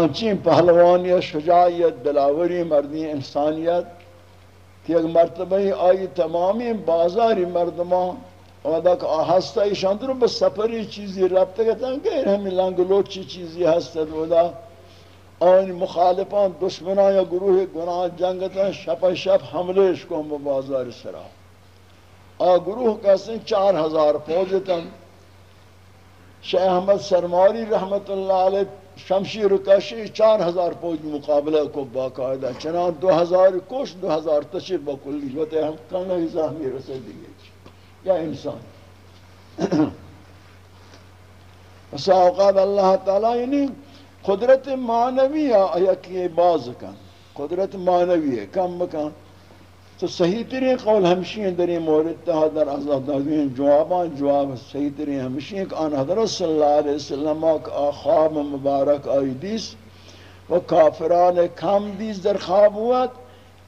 آنچین پہلوانی شجاعیت دلاوری مردی انسانیت کہ ایک مرتبہ آئی تمامی بازاری مردمان اودا کہ ہستا ایشان درو بس سفری چیزی رابطہ کہتا ہے کہ ہمیں لانگلوچی چیزی ہستا اودا آن مخالفان دشمنان یا گروہ گناہ جنگتا شپ شپ حملش کو ہم بازار سرا۔ آ گروہ کہتے ہیں چار ہزار فوجتا شیخ احمد سرماری رحمت اللہ علیہ شمشیر کشی چار ہزار فوج مقابلہ کو باقاعدہ چنان دو ہزار کوش دو ہزار تشیر بکلی ہوتے ہم کہنا ہی زہمی رسے دیئے یا انسان بس اوقات اللہ تعالی یعنی قدرت معنوی یا کہ باز کن قدرت معنوی ہے کم بکن تو صحیح ترین قول ہیں در این مورد تہا در ازاد دادوین جوابان جواب صحیح ترین ہیں کہ آن حضرت صلی اللہ علیہ وسلم خواب مبارک آئی دیس و کافران کم دیس در خواب ہوات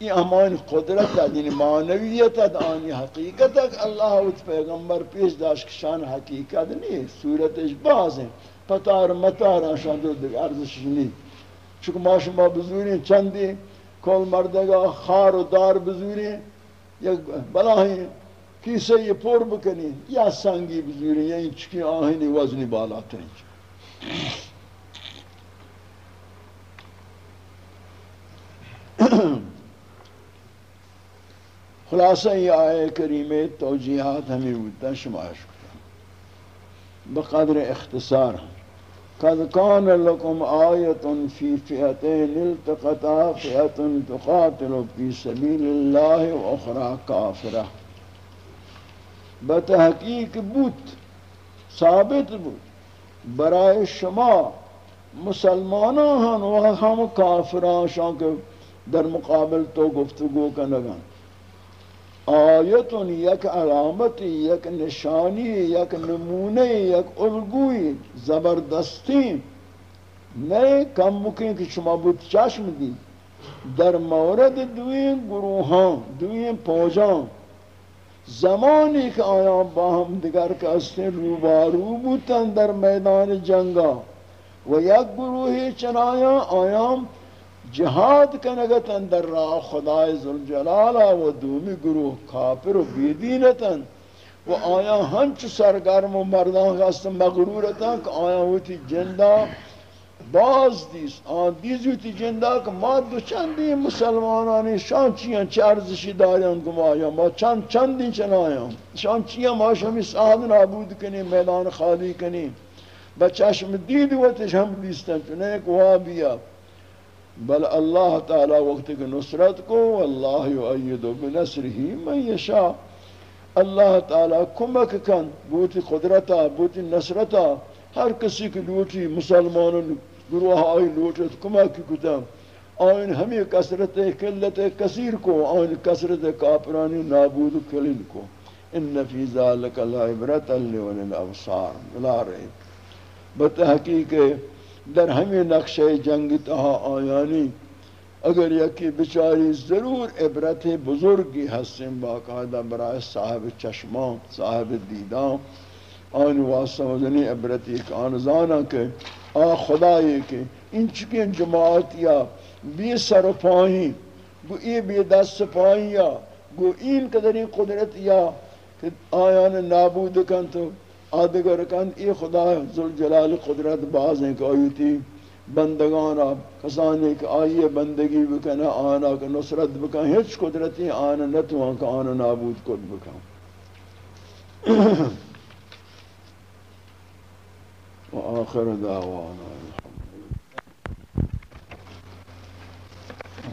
یہ امان قدرت یعنی معنویت آنی حقیقت اللہ اوت پیغمبر پیش داشت کشان حقیقت نہیں صورتش باز ہیں پتار متار آشان دو دیکھ ارزش نہیں چونکہ ما شما بزوری چندی؟ کل مردگا، خار و دار بزوری، یا بلاہی کیسے یہ پور بکنی؟ یا سنگی بزوری، یا چکی آہینی وزنی بالا ترین خلاصہ یہ آئے کریم توجیحات ہمیں ہوتا شماش کرتا بقدر اختصار۔ ہم قد کان لکم آیت فی فئتین التقطا فئت تقاتل فی سبیل اللہ و اخرى کافرہ بتحقیق بوت ثابت بوت برای شما مسلمانوں ہن و ہم کافران شان کے در مقابل تو گفتگو کا نگان آیتون یک علامتی، یک نشانی، یک نمونه، یک الگوی، زبردستی. نه کم مکین که شما بود چشم دی در مورد دوین گروهان دوین پوجان. زمانی که آیان با هم دیگر کسته روبارو بودن در میدان جنگا و یک گروهی چنایا آیان جہاد کنگتن در راہ خدای ذوالجلالہ و دومی گروہ کافر و بیدینتن، و آیا ہنچ سرگرم و مردان خاست مغرورتن کہ آیا ہوتی جندہ؟ باز دیس، آن دیز ہوتی جندہ کہ ما دو چندی مسلمانانی، شان چیان چه ارزشی دارین کم آیا ما چند، چندی چن آیا شان چیان ما شمی سعاد نابود کنی میدان خالی کنی بچشم دید وقتش ہم دیستن چنے ایک وابیا. بل اللہ تعالی وقت کے نصرت کو اللہ یعید بنصرہ من یشاء۔ اللہ تعالی کمک کن بوتی قدرتا بوتی نصرتا۔ ہر کسی کی لوٹی، مسلمانوں گروہ آئی لوٹت، کمک کتا آئین ہمیں کسرت قلت کثیر کو، آئین کسرت کافرانی نابود کلن کو۔ ان فی ذالک العبرت للابصار لا رہے۔ بتحقیق در ہمیں نقشہ جنگ تہا آیانی، اگر یکی بچاری ضرور عبرت بزرگی حسن باقاعدہ برای صاحب چشمان صاحب دیدان آن واسطہ وزنی عبرت ایک آنزانا کہ آ خدای کہ ان چکین جماعت یا بی سر پائیں گو ای بی دست پائیں یا، گو این قدری قدرت یا کہ آیان نابود کن تو. آدگر کند ای خدا ذوالجلال قدرت باز ہیں کہ آیتی بندگان کسانی کہ آئیے بندگی بکن، آنا کہ نصرت بکن۔ ہیچ قدرتی آنا نتوان کہ آنا نابود کن بکن۔ و آخر دعوانا۔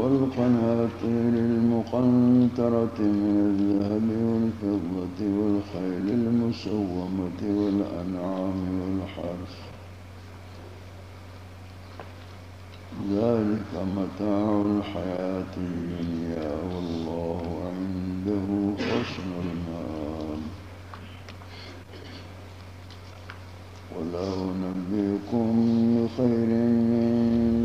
والقناطير المقنطرة من الذهب والفضة والخيل المسومة والأنعام والحرث. ذلك متاع الحياة الدنيا والله عنده حسن المال ولو نبيكم بخير من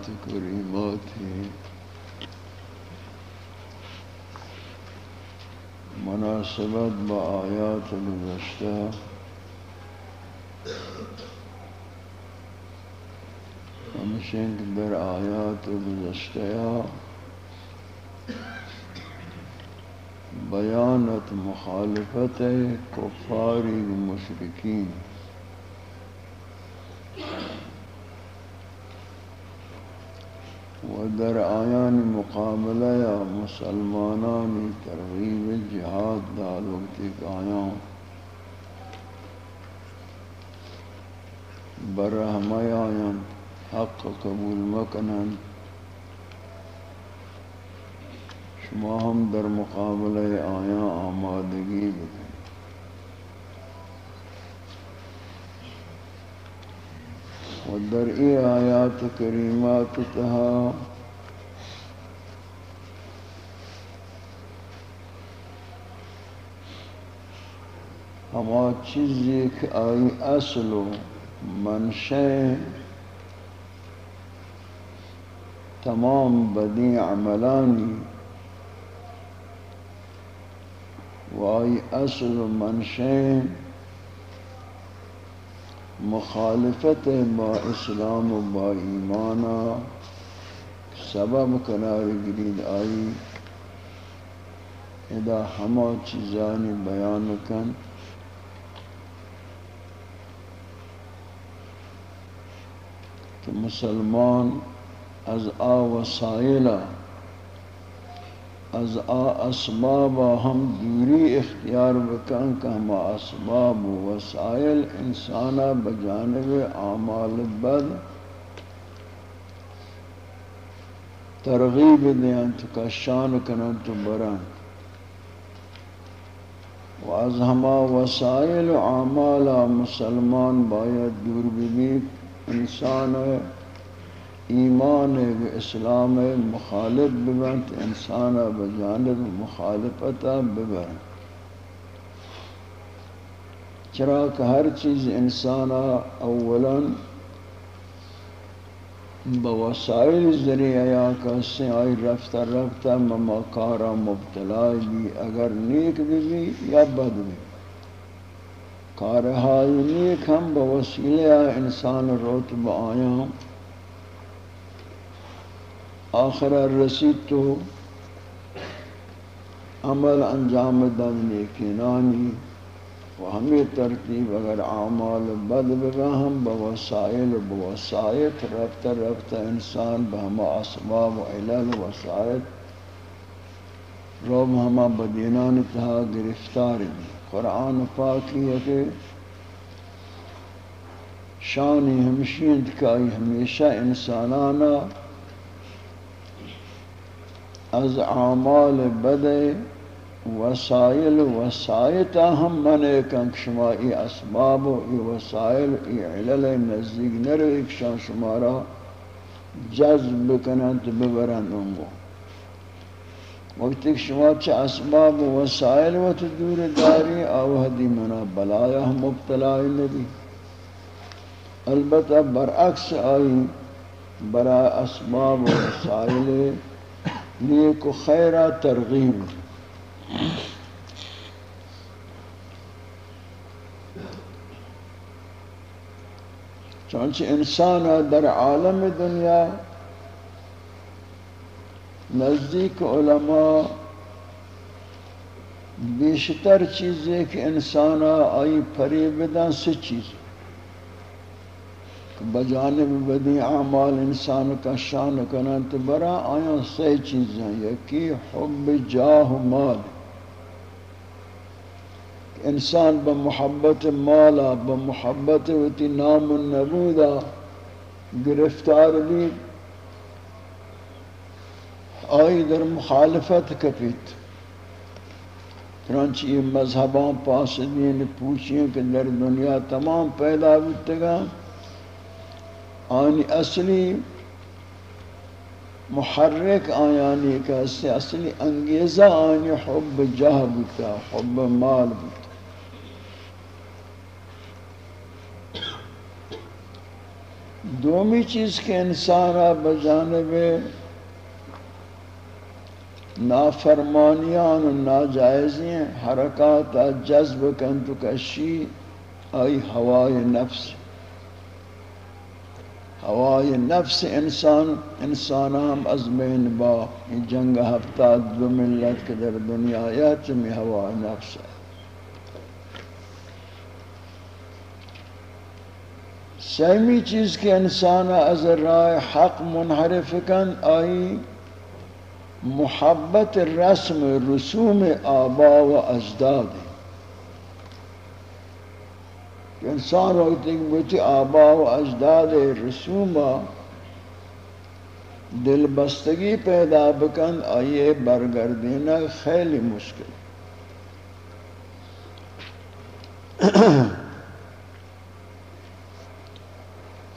آیات کریمات ہیں مناسبت با آیات گزشتہ ہمشن در آیات گزشتہ بیانت مخالفت کفاری مشرقین در آیان مقابلہ یا مسلمانان ترغیب جہاد دال وقت آیان برحمہ آیان، حق قبول مکنن۔ شما ہم در مقابلہ آیان آمادگی بکن۔ و در ای آیات کریمات تہا ہما چیزی کہ آئی اصل و منشے تمام بدی عملانی و آئی اصل و منشے مخالفت با اسلام و با ایمانا سبب قرار گرید آئی ادا ہما چیزانی بیان کن. کہ مسلمان از آ وسائلہ از آ اسباب ہم دوری اختیار بکن کہ ہم اسباب و وسائل انسانا بجانب اعمال بد ترغیب دیں تو کشان کنن تو برن۔ و از ہما وسائل و اعمال مسلمان باید دور بھی انسان ایمان و اسلام مخالف ببنت انسان بجانب مخالفتا ببن چرا کہ ہر چیز انسان اولا بوسائل ذریعہ یا کسی آئی رفتہ رفتہ مماکارا مبتلا بھی، اگر نیک بھی یا بد بھی. کارہائی نیک ہم بوسیلہ انسان روت بآیاں آخر رسید تو عمل انجام دن نیکنانی و ہمیں ترتیب اگر اعمال بد بگا ہم بوسائل و بوسائط رفتہ رفتہ انسان بہما اسباب و علل وسائط روب ہما بدینان تہا گرفتار بھی قرآن پاکی ہے کہ شانی ہمشین ہمیشہ انسانانا از اعمال بد وسائل وسائطہ ہم منے کنک شما ای اسباب و ای وسائل ای علل نزدیک نرو ایک شان شمارا جذب کنند ببرند انگو وقتی شما چه اسباب و وسائل و تدور داری آوہدی منا بلایا ہم مبتلائی نبی البتہ برعکس آئی برا اسباب و وسائل نیک و خیرہ ترغیب. چونچہ انسان در عالم دنیا نزدیک علماء بیشتر چیزیں کہ انسان آئی فریب دن سے چیز بجانب بدی اعمال انسان کا شان کنن تو برا آیا سے چیزیں یکی حب جاہ مال۔ انسان بمحبت مالا بمحبت وتی نام النبودا گرفتار لی آئی در مخالفت کپیت۔ چنانچہ یہ مذہبان پاسدین پوچھیں کہ در دنیا تمام پیدا بتگا آنی اصلی محرک آیانی یعنی کا اصلی انگیزہ آنی حب جہ بتا حب مال بتا دومی چیز کے انسان بجانب نافرمانیان و ناجائزیں حرکات جذب کن تو کشی آئی ہوائے نفس. ہوائے نفس انسان انسان ہم ازمین با. جنگ ہفتہ دو ملت کے در دنیا یا چمی ہوائے نفس. ہے سیمی چیز کے انسان از رائے حق منحرف کن آئی محبت رسم رسوم آبا و اجداد انسان وقت بچی آبا و اجداد رسوم دل بستگی پیدا بکن، آئیے برگردینا خیلی مشکل۔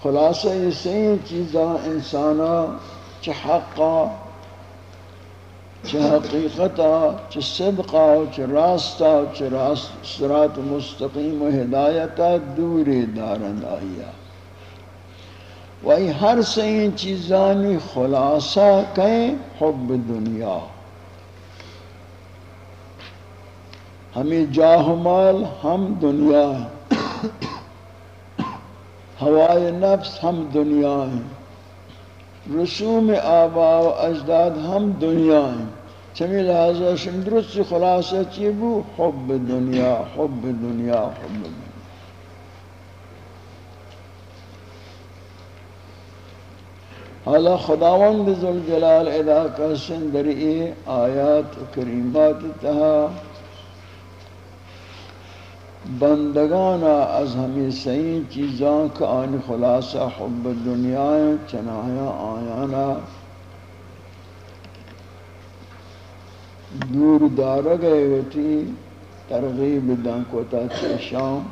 خلاصہ یہ صحیح چیزاں انسانا چھ حقا چھ حقیقتا چھ صدقا چھ راستا چھ راست سرات مستقیم و ہدایتا دوری دارند آیا. و وہی ہر صحیح چیزانی خلاصہ کہیں حب دنیا. ہمیں جاہ مال، ہم دنیا ہوائے نفس، ہم دنیا ہیں. رسوم آبا و اجداد ہم دنیا ہیں۔ چمی لہذا شمدرست خلاصہ چیبو حب دنیا حب دنیا حب دنیا۔ حالا خداوند ذوالجلال ادا کا سندری آیات کریمات تہا۔ بندگانا از ہمیں صحیح چیزاں کا آن خلاصہ حب دنیا چنایا آیانا دور دار گئے ہوتی ترغیب دن کو تا چشام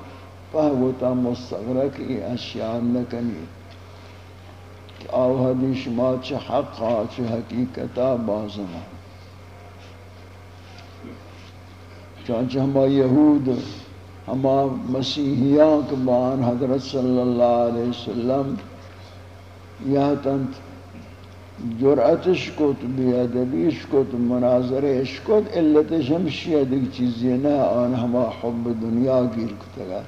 پہوتا مستغرق ای اشیاء نکنی آو حدیث ما چھ حقا چھ حقیقتا بازنا چانچہ ہما یہود ہما مسیحیان کے بان حضرت صلی اللہ علیہ وسلم یہ تنت جرعتش کت، بیادبیش کت مناظرش کت، علتش ہمشی دیکھ چیزی نہ آن ہما حب دنیا گیر کتگا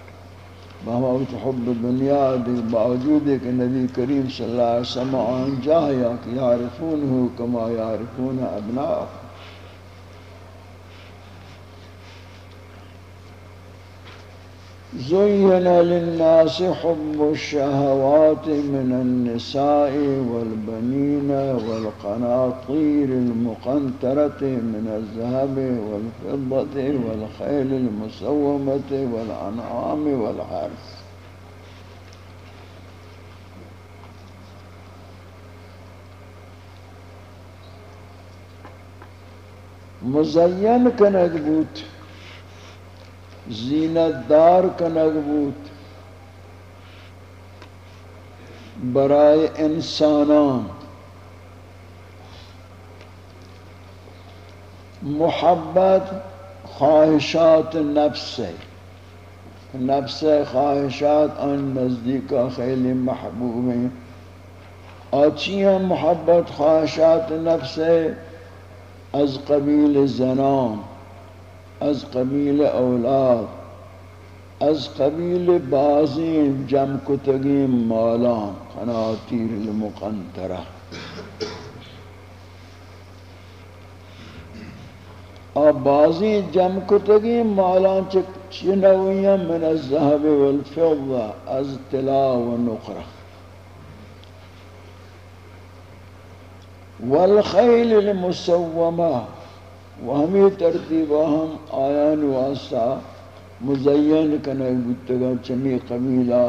ہما حب دنیا دیکھ باوجود ہے کہ نبی کریم صلی اللہ علیہ وسلم آن جاہیا کہ یعرفون ہو کما یعرفون ابناء. زين للناس حب الشهوات من النساء والبنين والقناطير المقنطرة من الذهب والفضة والخيل المسومة والأنعام والحرث مزين كنك بوت زینت دار کنگ بود. برای انسانان. محبت خواہشات نفس ہے. نفس خواہشات ان نزدیکا خیلی محبوب ہیں. آچیاں محبت خواہشات نفس از قبیل زنان. از قبیل اولاد، از قبیل بازین جم کتگیم مالان خناتیر المقنطرہ۔ آب بازی جم کتگیم مالان چنویم من الزہب والفضة از طلا و نقرہ والخیل المسومہ و ہمیں ترتیبہ ہم آیان واسطہ مزین کنگ بودتگا چمی قبیلہ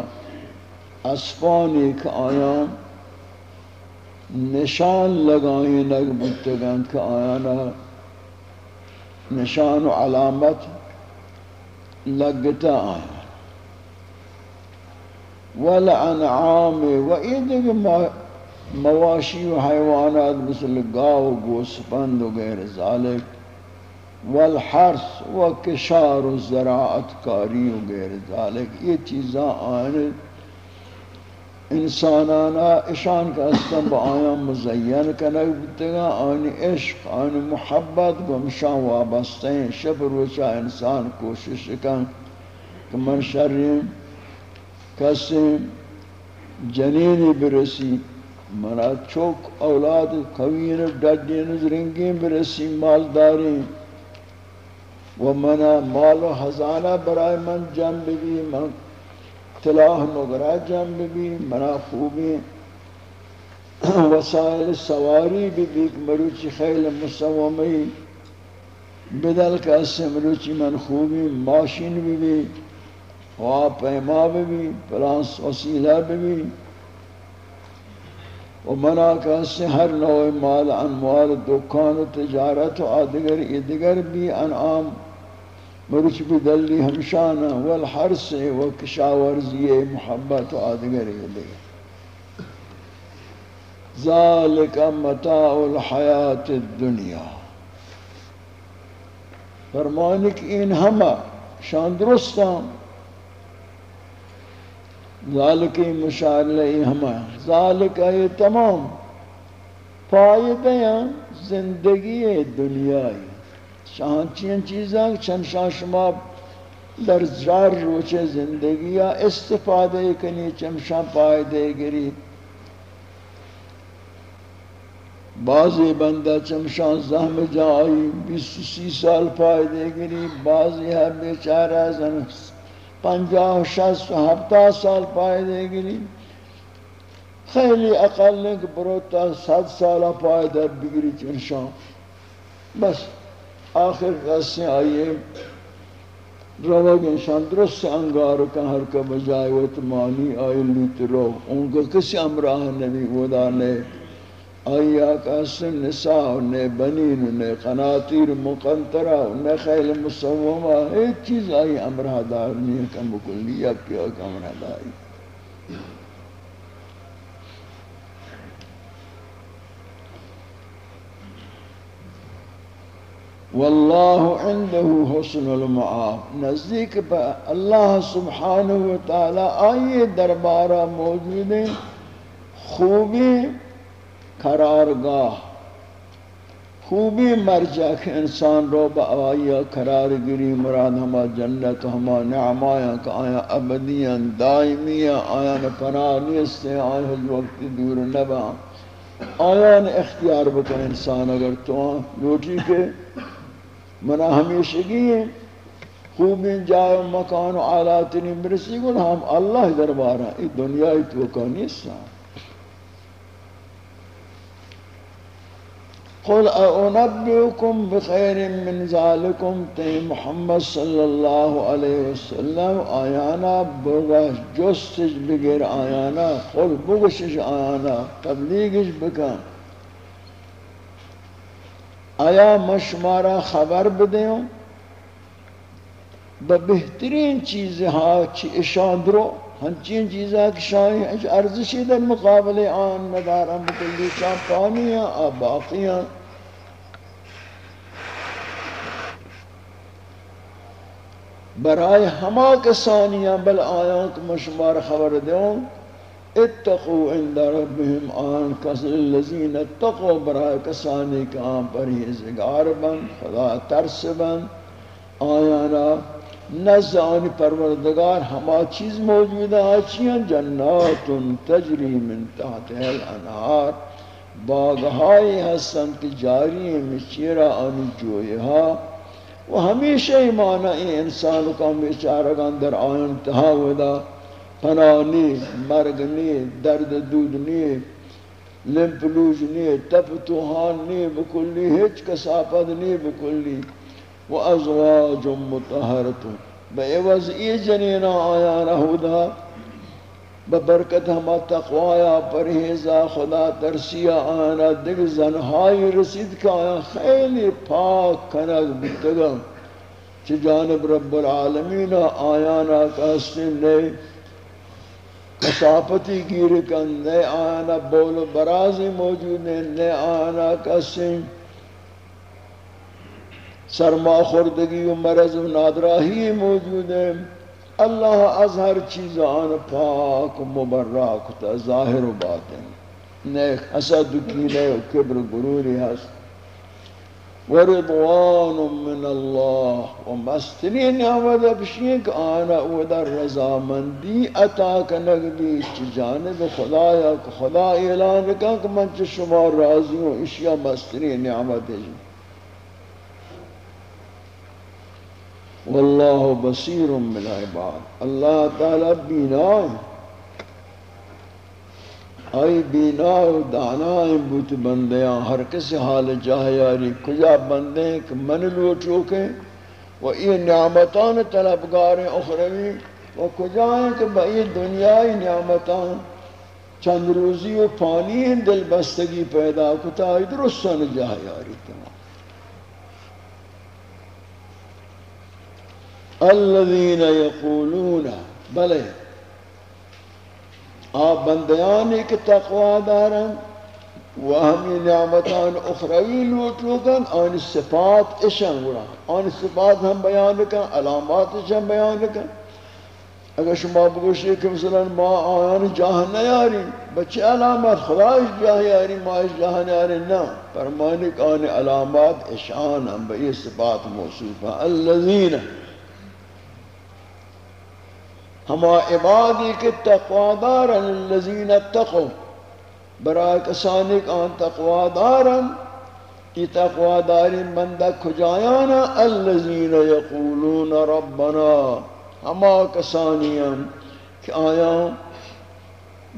اسفان ایک آیان نشان لگائیں نگ بودتگا کہ آیانا نشان و علامت لگتا آیا والانعام و ایدگ مواشی و حیوانات مثل گاو و گوسپند و غیر ذالک والحرس و کشار و زراعت کاری و غیر ذالک یہ چیزاں آئین انسانانا اشان کا استن با آیاں مزین کنک بتگا آنی، عشق آنی، محبت گمشان وابستے ہیں۔ شب روچا انسان کوشش کن کہ من شرین کسی جنینی برسی۔ منا چوک اولاد خوین، ڈڈین، زرنگین برسی مالداری و منا مال و حزانہ برای من جنب بھی من تلاہ نگرہ جنب بھی منا خوبی وسائل سواری بھی مروچی خیل مسومی، بدل کا اسے مروچی من خوبی، ماشین بھی بھی ہوا پیما بھی بھی پلانس وسیلہ بھی و منا کا اسے ہر نوع مال انوال دکان و تجارت و آدگر، ادگر بھی انعام مرچ بدلی ہمشانہ والحرس و کشاورزی محبت و آدگر دے۔ ذالک متاع الحیات الدنیا۔ فرمانی کہ ان ہمہ شان درستان ذالک مشار لئی ہمہ ذالک یہ تمام فائدہ زندگی دنیای۔ شان چین چیزاں، چند شان شما در زار روچے زندگی یا استفادہ کنی چمشان پائدے گری۔ بعضی بندہ چمشان زہم جائی بیس سی سال پائدے گری، بعضی ہے بیچارہ زن پنجاہ، شست ہفتہ سال پائدے گری۔ خیلی اقل لنک بروتا ست سالہ پائدہ بگری چمشان بس۔ آخر قصے آئیے۔ روگ انشان درست انگار کا ہر کا بجائے و تمانی آئی لیت رو۔ ان کو کسی امراہ نبی خدا نے۔ آئی آقا سن نساء نے بنین نے قناطیر مقنطرہ نے خیل مصومہ ایک چیز آئی امراہ دار نہیں کم بکلی اب کیا امراہ داری واللہ عنده حسن المعاب. نزدیک پہ اللہ سبحانہ وتعالی آئیے دربارہ موجود ہیں، خوبی قرارگاہ. خوبی مرجع کہ انسان رو با آئیہ قرار گری مراد ہما جنت، ہما نعمایاں کہ آیا ابدیاں، دائمیاں، آیا پناہ نیستے، آیا حج وقت دور نبا. آیا اختیار بکن انسان اگر تو ہاں، لوٹی کے منا ہمیشگی ہے۔ خوب جائے مکان و آلات نہیں برسی گل ہم اللہ دربارہ ای دنیا ای توقع نیسا۔ قل اونبئکم بخیر من ذالکم تی محمد صلی اللہ علیہ وسلم، آیانا بغش جستش بگر آیانا قل بگشش آیانا، تبلیغش بکن۔ آیا مشمارا خبر بدیں بہترین چیز ہاں چی اشان درو ہنچین چیزاں کی شاہی اچھا ارزشی در مقابل آن مدارم بکلی شاہ پانی ہیں آ برای ہما کسانیاں بل آیاں کہ مشمار خبر دیوں اتقو عند ربهم آن کس اللذین اتقو برای کسانی که آن پرہیزگار بن خدا ترس بن آیانا نزد آنی پروردگار ہما چیز موجود ہے آچیاں جنات تجری من تحت الانہار باغہائی حسن کی جاری مچیرہ آنی جوئیہا و ہمیشہ ایمانا این انسان کا بیچارگان در آئین تہا ودا. پنانی مرگ نی درد دود نی لمپلوج نی تپ توہان نی بکلی ہچ کسافت نی بکلی و ازواج متحرت بے عوض ای جنینا آیا رہودا ببرکت ہما تقوایا پرہیزا خدا ترسیا آنا دیکھ زنہائی رسید کا آیا خیلی پاک کنگ بتگا چھ جانب رب العالمین آیانا کہستے نئے کسافتی گیر کن، نئے آیانا بول برازی موجود ہیں، نئے آیانا کہستے سرما خوردگی و مرض و نادراہی موجود ہے اللہ از ہر چیز آن پاک و مبرک تا ظاہر و باطن۔ نیک حسد کینے و کبر گروری ہست۔ ورضوان من اللہ. و مستری نعمت بشین کہ آنا او در رضامندی عطا کنگ بھی چی جانب خدایا کہ خدا اعلان کن کہ من چی شما راضی ہوں اشیاء مستری نعمت ہے واللہ بصیر بالعباد اللہ تعالی بینا آئی بینا و دانا بوت بندیاں ہر کسی حال جاہیاری کجا بندے کہ من لوٹو کے و ای نعمتان طلبگار اخروی و کجا ہیں کہ بئی دنیای نعمتان چند روزی و پانی دل بستگی پیدا کتا درستان جاہیاری تمام۔ الذين يقولون بلے آپ بندیانی کے تقوی دارن و ہمی نعمتان اخروی لوٹ لوگن آن صفات اشن گرا آن صفات ہم بیان کن، علامات اشن بیان کن. اگر شما بگوشی کہ مثلا ما آیان جاہ نیاری بچے علامات خدایش جاہ یاری ما اس جاہ نیاری نا فرمانی کہ آن علامات اشان ہم بئی صفات موصوف ہیں الذین ہما عبادی کے تقوادارن اللذین اتقو برای کسانی آن تقوادارن، کی تقواداری بندہ کجایانا اللذین یقولون ربنا، ہما کسانیم کہ آیا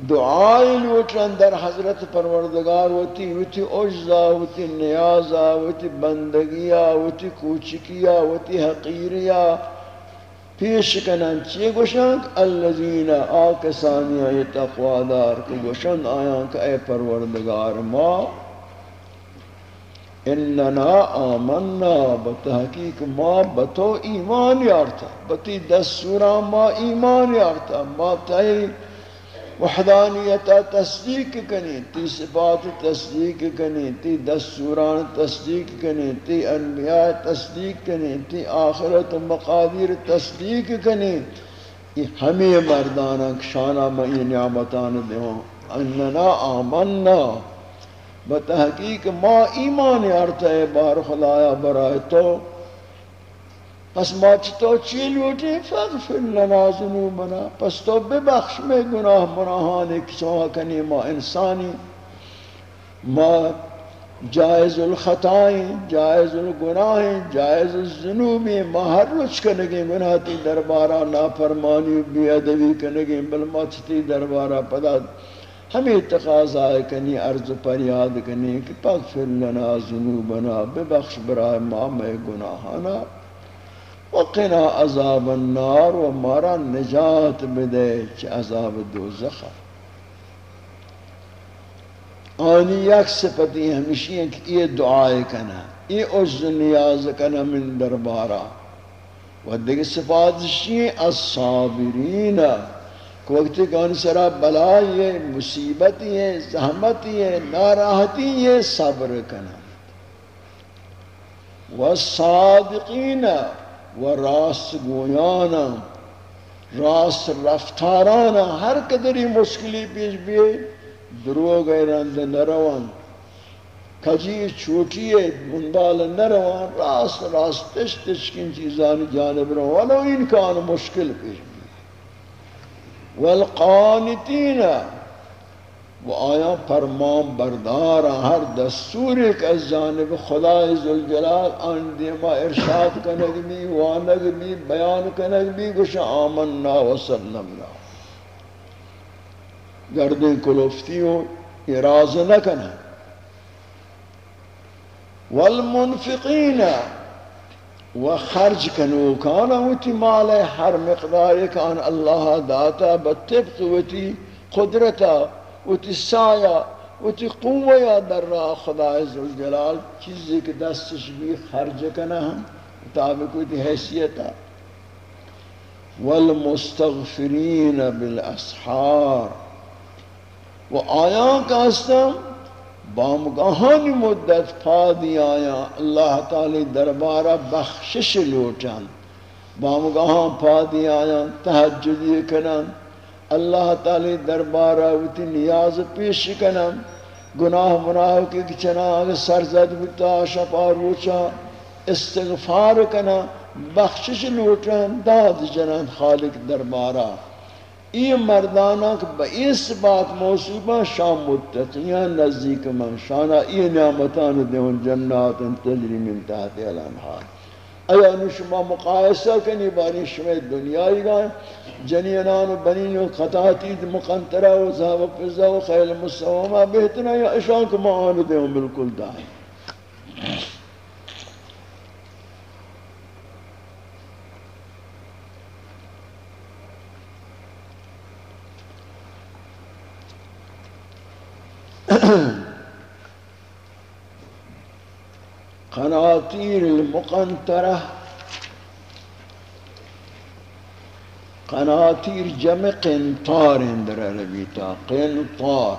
دعائی لوٹرن در حضرت پروردگار ہوتی ہوتی عجزہ ہوتی نیازہ ہوتی بندگیہ ہوتی کوچکیہ ہوتی حقیریہ پیش کنن چی گوشند؟ الذین آکسانی ای تقوادار کو گوشند آیان کہ اے پروردگار ما. اننا آمنا بتحقیق ما بتو ایمان یارتا بتی دستورا ما ایمان یارتا ما تایی وحدانیت تصدیق کنی، تی صفات تصدیق کنی، تی دستوران تصدیق کنی، تی انبیاء تصدیق کنی، تی آخرت و مقادیر تصدیق کنی۔ یہ ہمیں مردانا شانہ میں نعمتان دیوں اننا آمنا۔ بتحقیق ما ایمان ارتا ہے بار خدایا برائے تو پس ما تو چی لوٹی؟ فاغفر لنا ذنوبنا پس تو ببخش میں گناہ مناہانے کسوہ کنی، ما انسانی، ما جائز الخطائیں جائز الگناہیں جائز الزنوبی ما ہر روچ کنگی گناہ تی دربارہ نافرمانی، بی ادبی کنگی، بل ما تی دربارہ پدا. ہمیں تقاضا کنی، عرض پر یاد کنی، کہ پاغفر لنا ذنوبنا ببخش برائے ما میں گناہانا. وقنا عذاب النار و مارا نجات بدے چھ عذاب دوزخ آنی یک صفتی ہمیشی ہیں کہ یہ دعائے کنا یہ عجز نیاز کنا من دربارا و دیکھ صفات شیئے الصابرین کہ وقتی کہ ان سرا بلائی ہے مصیبتی ہے زحمتی ہے ناراحتی ہے صبر کنا والصادقین و راست گویانا راست رفتارانا ہر قدری مشکلی پیش بھی دروغ رند نروان. کجی چوٹی منبال نروان راست راست تش تش کن چیزان جانب رو. ولو ان کان مشکل پیش بھی والقانتین و آیا فرمان بردار ہر دستور ایک از جانب خدای ذوالجلال، آن دیما ارشاد کنگ بھی وانگ بھی بیان کنگ بھی گوش آمنا و سلمنا. گردیں کلوفتی ہو اراز نہ کنا والمنفقین، و خرج کنو کانا وتی مال ہر مقدار کان اللہ داتا بطبق وتی قدرتا. وتی سایہ، وتی قوہ در راہ خدا عزوجلال چیزی کہ دستش بھی خرج کنا ہم مطابق وتی حیثیتا والمستغفرین بالاسحار. و آیاں کا ہستم بامگاہانی مدت پادی آیا، اللہ تعالی دربارہ بخشش لوٹان بامگاہان پادی آیا تحجدی کنن. اللہ تعالی دربارہ وتی نیاز پیش کنم گناہ مناہ کی چناغ سرزد بتا شپا روچا، استغفار کنا، بخشش لوٹن داد جنان خالق دربارہ ای مردانا کہ با اس بات موصوبہ، شام متقیاں نزدیک من شانا، ای نعمتان دیون جنات تجری من تحت الانحار ایا نو شما مقایسہ کنی باری شما دنیای گا، جنینان و بنین و خطاتی مقنطرہ و زہب و فضا و خیل مصومہ بہتنا یا اشان کو معانو دے ہوں بالکل دائیں۔ التفاصيل المقنطرة. قناطير جمع قنطار در عربیتا قنطار.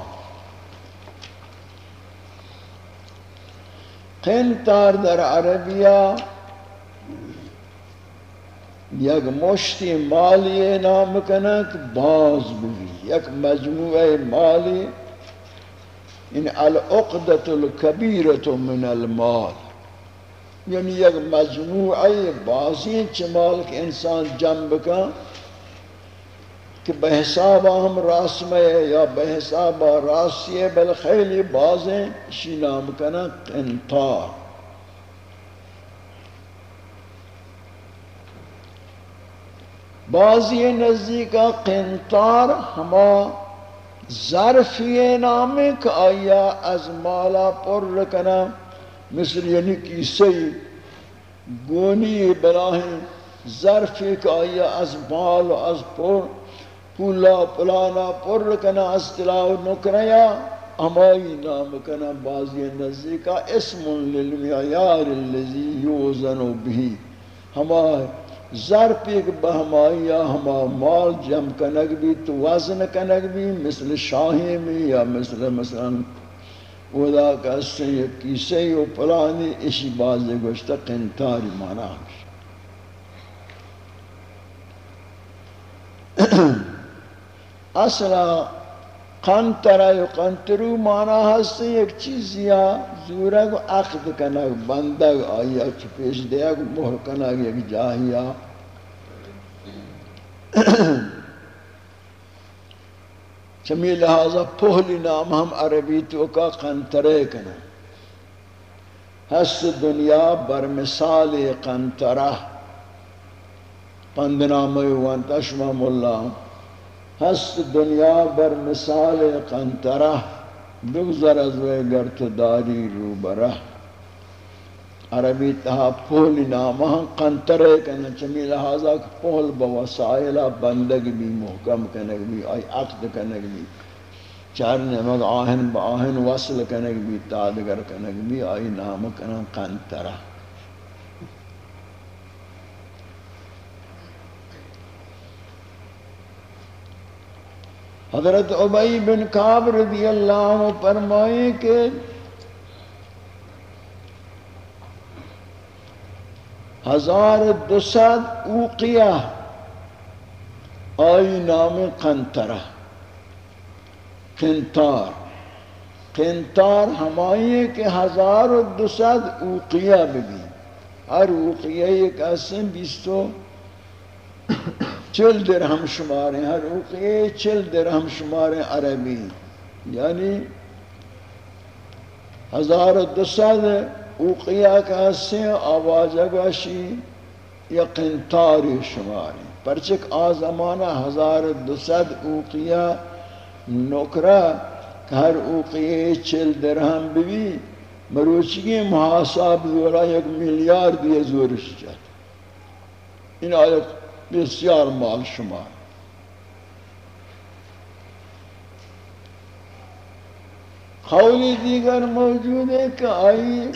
قنطار در عربية یک مشتی مالی نام کنند باز بگی یک مجموعه مالی. این العقدة الكبيرة من المال. یعنی یک مجموعی بازی چمال کے انسان جنب کا کہ بحساب ہم راسم ہے یا بحساب راسی ہے بل خیلی بازیں اسی نام کنا قنطار. بازی نزدیکا قنطار ہما ظرفی نام کہ آیا از مالا پر کنا مثل یعنی کیسے گونی بلاہیں ظرفی کہ آیا از مال از پر پولا، پلانا، پر کنا، از تلاو نکریا ہمائی نام کنا بازی نزدیکا، اسم للمیعیار اللذی یوزن بھی ہمائی ظرف ایک بہمائی یا ہما مال جم کنگ بھی، تو وزن کنگ بھی، مثل شاہی میں یا مثل مثلا ودا کسی یک کیسے و پلانی اسی بازی گوشتا قنتاری مانا ہمشہ اصلا قنطرہ و قنطرو مانا ہستے ایک چیز یا زورگ عقد کنگ بندگ آیا چی پیش دیا مہر کنگ یک جاہیا چمی لہذا پہلی نام ہم عربی تو کا قنطرے کنگ ہست دنیا برمثال قنطرہ۔ پندنامی وانتا شمام اللہ ہست دنیا بر مثال قنطرہ۔ بگذر از وے گرت داری رو برہ۔ عربی تہا پول نامہ قنطرے کنا چمی لہذا پول بوسائلہ بندگ بھی، محکم کنگ بھی، آئی عقد کنگ بھی، چار نمک آہن با آہن وصل کنگ بھی، تادگر کنگ بھی، آئی نام کنا قنطرہ حضرت عبی بن کعب رضی اللہ عنہ فرمائے کہ ہزار دو سد اوقیہ آئی نام قنطرہ۔ کنتار کنتار ہمائی کے ہزار و دو سد اوقیہ بھی ہر اوقیہ ایک اسم بیستو چل درہم شمارے ہر اوقیہ چل درہم شمارے عربی۔ یعنی ہزار و دو سد اوقیہ کا اسم آواز گوشی یا قنتار شمارے پرچک آزمانہ ہزار دو سد اوقیہ نکرہ ہر اوقیہ چل درہم بھی مروچگی محاسب دورا یک ملیار دیئے زورش جات۔ این آیت بسیار مال شمار۔ خولی دیگر موجود ہے کہ آئی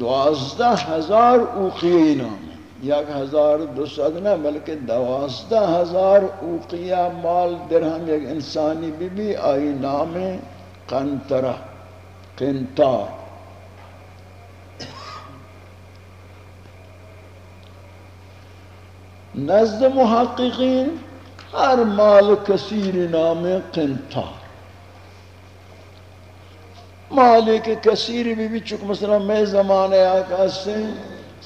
دوازدہ ہزار اوقیہ نام یک ہزار دو سد نہ بلکہ دوازدہ ہزار اوقیہ مال درہم یک انسانی بی بی آئی نام قنطرہ قنطار نزد محققین، ہر مال کثیر نام قنطار مالک کثیر بھی بھی چک مثلا میں زمانے آکا سے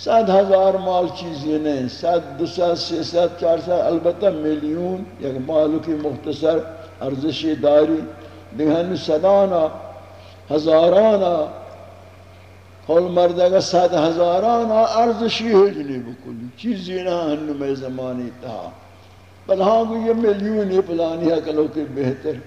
صد ہزار مال چیزیں نہیں صد دو سات سی سات چار سات البتہ ملیون یک مالو کی مختصر ارزشی داری دہن صدانا، ہزارانا، کل مردگا صد ہزارانا ارزشی ہے جنی بکلی چیزیں نہ ہنو میں زمانی تھا بل ہاں کو یہ ملیون پلانی ہے کلو کے بہتر۔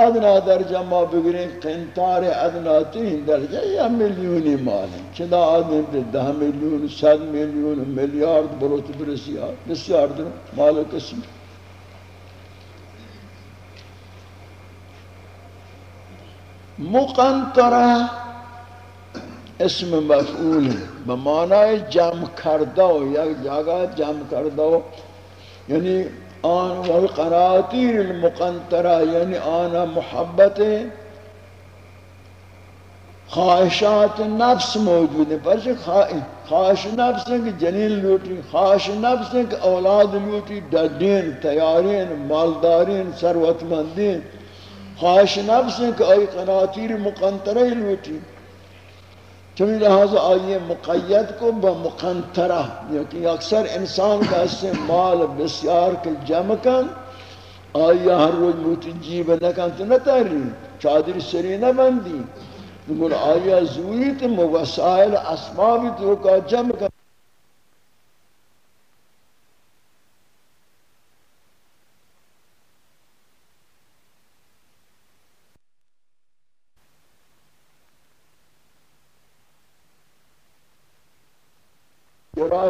ادنا درجہ ما بگریں قنطار ادنا تین درجہ یا ملیونی مال ہیں چدا آدم دے دہ ملیون سد ملیون ملیارد بروت برسیار بسیار در مال کسی مقنطرہ اسم مفعول ہے بمعنی جمع کردہ یک جگہ جمع کردہ یعنی آن والقناطیر المقنطرہ یعنی آنا محبت، خواہشات نفس موجود ہے پرچہ خواہش نفس ہے کہ جنین لوٹی، خواہش نفس ہے کہ اولاد لوٹی، ڈڈین، تیارین، مالدارین سروت مندین خواہش نفس ہے کہ آئی قناطیر مقنطرہ لوٹی۔ چون لحاظ آئیے مقید کو بمقنطرہ یعنی اکثر انسان کا اس سے مال بسیار کے جمع کن آئیے ہر روز موتی جیب نکن تو نتاری چادر سری نبندی نقول آئیے زوری تو موسائل اسبابی تو کا جمع کن۔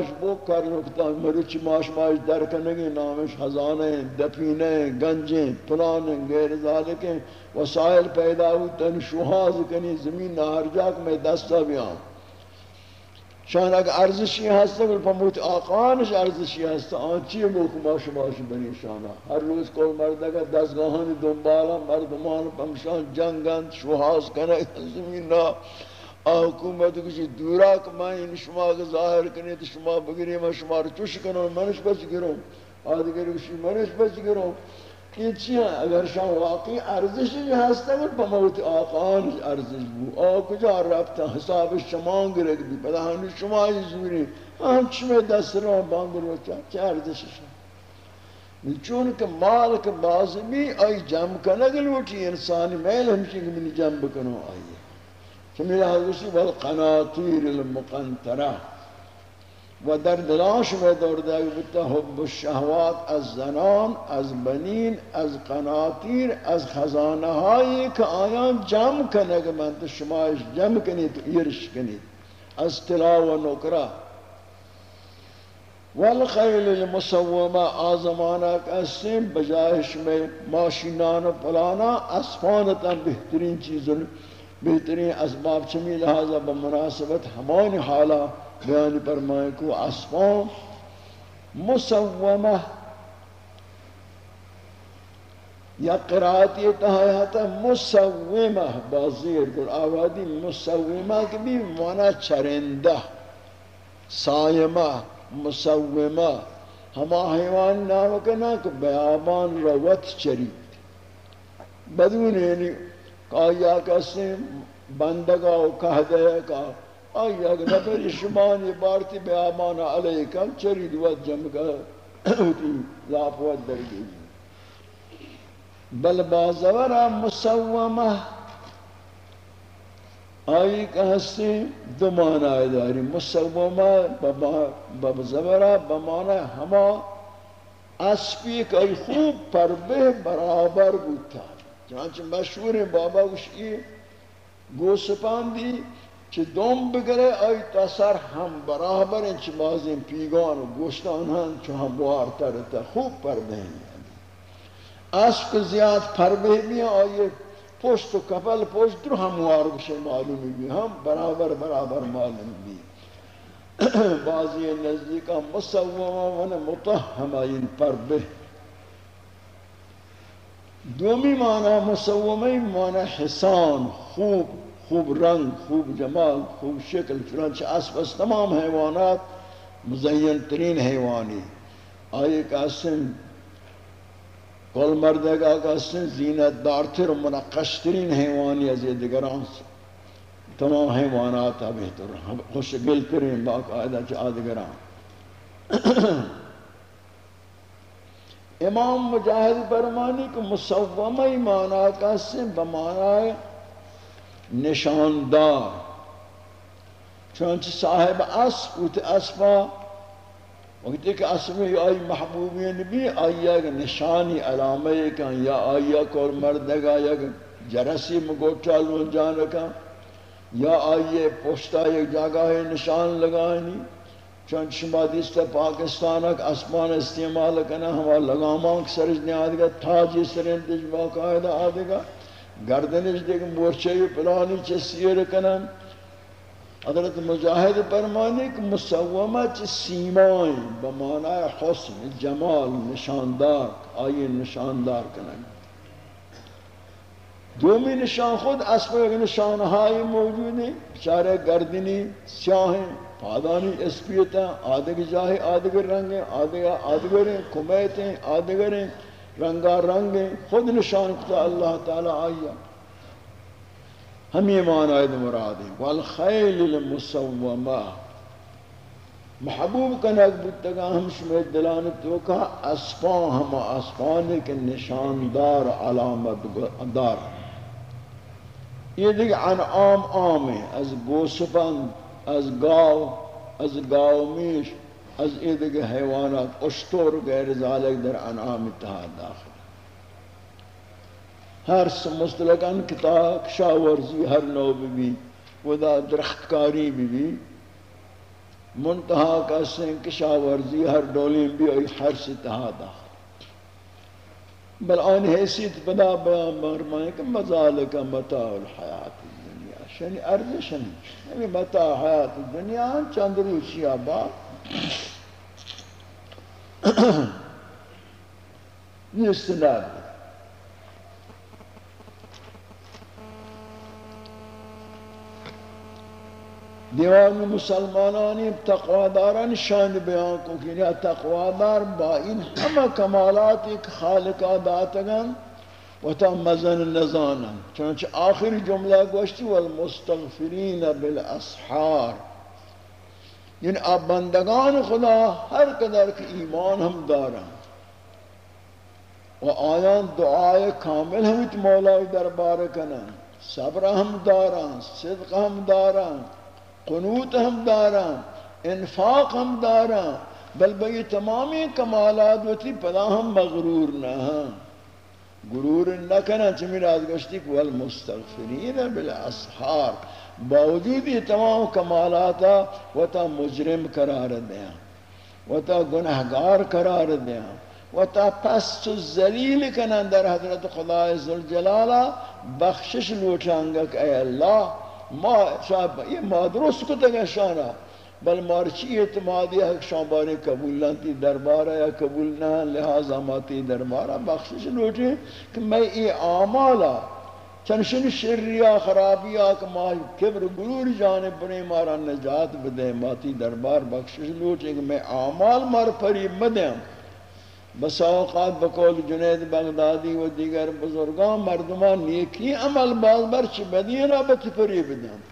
گراش بو کر نکتا مرچ ماش ماش در درکنگی نامش خزانے، دفینے، گنجیں، پلانے، غیر ذالکیں، وسائل پیدا ہوتن شوہاز کنی، زمین نہر جاک میں دستا بیان۔ شان اگر ارزشی ہستا، گل پموت آقانش ارزشی ہستا آنچی موک ماش ماش بنی شانا؟ ہر روز کل مردگا دستگاہانی دنبالا مردمان پمشان جنگند، شوہاز کنگ، زمین نہ حکومت کسی دورا کمائیں شما کا ظاہر کرنے تو شما بگری میں شما رو چوش کنو منش بچ گروں۔ آدھگر کسی منش بچ گروں۔ یہ چیئے اگر شما واقعی ارزش جو ہستا ہے پا موت آقان ارزش بو۔ آ کجا رابطہ؟ حساب شما گرگ دی۔ پدا ہنو شما ہی زوری ہم چمیں دست رو باندر رو چاہ چاہ ارزش شما چون کہ مال کے باز بھی آئی جمع کنگل ہوتی انسانی میل ہمشی کہ منی جمع بکنو آئیے من الوشي والقناطير المقنطرة ودرد در ودرد و حب الشهوات از زنان از بنين از قناطير از خزانه هایی که جمع کنه من تشمايش جمع کنید ایرش کنید. از تلا و نکره والخیل المسومه آزمانه که بجائش ماشينان فلانا اسفانتا بهترين چيزون بہترین اسباب چمی لہذا بمناسبت ہمانی حالہ بیان فرمائے کو اسباب مسومہ یا قرآتی تہایتا مسومہ بازیر کر آوادی مسومہ کی بھی مانا چرندہ سائمہ مسومہ ہما حیوان نامکنا کہ بیابان روت چری بدون یعنی آیا کسی بندگا و کهده کا آیا یک نفر شمانی بارتی به آمان علیکم چرید و جمع ہوتی لافوت درگی بل بازورا مسومه. آئی که هستی دو معنای داری. مسومه بزورا بمعنی هما. اسبی که خوب پر پربه برابر بود چنانچه مشهور بابا اوش ای گو سپاندی چه دوم بگره آی تا سر هم براه برین چه مازین پیگان و گوشتان هم چه هم بوارتر تا خوب پر هیم اسب زیاد پر می آیه. پشت و کپل پشت رو هموار بشه معلومی بی. هم برابر برابر معلوم بی. بازی نزدیک هم مصومه و مطهمه این پرده دومی معنی مصومہ معنی حسان، خوب خوب رنگ، خوب جمال، خوب شکل، چنانچہ اس پس تمام حیوانات مزین ترین حیوانی۔ آئے کہ اسم کل مردگا کا سن زینت دارتر و منقشترین حیوانی از یہ دیگران تمام حیوانات بہتر خوش گلترین باقاعدہ چاہ دیگران۔ امام مجاہد برمانی کو مصومہ معنی کا سن بمعنی نشاندار۔ چونچہ صاحب اسب اسبا وقتی کہ اسمی آئی محبوبین بھی آئی ایک نشانی علامہ کن یا آئی کور مردگا یک جرسی مگوٹا لون جانکا یا آئی پوشتا یک جاگہ نشان لگانی چون شما دیستا پاکستانک اسمان استعمال کنا ہما لگامان سرج نے آدھگا تاجی سرندج باقاعدہ آدھگا گردنش دیکھ مورچے پلانی چسیر کنن۔ حضرت مجاہد فرمانے کہ مسومہ چی سیمائیں بمعنی حسن، جمال، نشاندار آئی نشاندار کنن۔ دومی نشان خود اسم ایک نشانہائی موجود ہیں چارے گردنی سیاہیں۔ پادانی اسپیتیں آدھگ جاہے آدھگ رنگیں آدھگریں کمیتیں آدھگریں رنگا رنگیں، خود نشان کتا اللہ تعالی آئیہ۔ ہم یہ معنی ہے مراد ہیں والخیل المسومہ۔ محبوب کنک بودتگا ہم شمید دلانت تو کہا اسفان ہم اسفان کے نشاندار علامت دار۔ یہ دیکھ انعام عام ہے از گوسفن از گاو از گاو میش، از یہ دیکھ حیوانات اشتور غیر ذالک در انعام اتحاد داخل. ہر مستلقن کتاب، شاورزی ہر نو بھی ودا درختکاری بھی بھی منتہا کا سن کشاورزی ہر ڈولیں بھی اور ہر ستہادا بل آن حیثیت بدا بیان مرمائیں کہ مزالک متاع الحیات. الدنیا شنی ارض شنی یعنی متاع حیات الدنیا چند روچی آبا یہ استناد دیوان مسلمانانی تقواداران شان بیان کو کہ یہ تقوادار با این ہم کمالات ایک خالق داتگن و تا مزن نزانن چنانچہ آخر جملہ گوشتی والمستغفرین بالاسحار. یعنی آب بندگان خدا ہر قدر کہ ایمان ہم دارن و آیان دعای کامل ہمت مولا دربار کنن صبر ہم دارن صدق ہم دارن قنوت ہم دارا انفاق ہم دارا بل بھئی تمامی کمالات ہوتی پدا ہم مغرور نہ ہاں غرور نہ کنا چمی راز گشتی کو المستغفرین بالاسحار باوجود یہ تمام کمالات و تا مجرم قرار دیا و تا گناہگار قرار دیا و تا پست و ذلیل کنن در حضرت خدای ذوالجلالہ بخشش لوٹانگا کہ اے اللہ ما شاید یہ ما درست کو تگا شانا. بل مارچی اعتمادی ہے شان بارے قبول لانتی دربارہ یا قبول نہ لہذا ماتی دربارہ بخشش لوٹے کہ میں یہ اعمالا چنشن شریا خرابیا کہ ما کبر گرور جانب بنے مارا نجات بدے۔ ماتی دربار بخشش لوٹے کہ میں اعمال مار پری مدیں بس اوقات بقول جنید بغدادی و دیگر بزرگان مردمان نیکی عمل باز برچ بدین آبت پری بدیں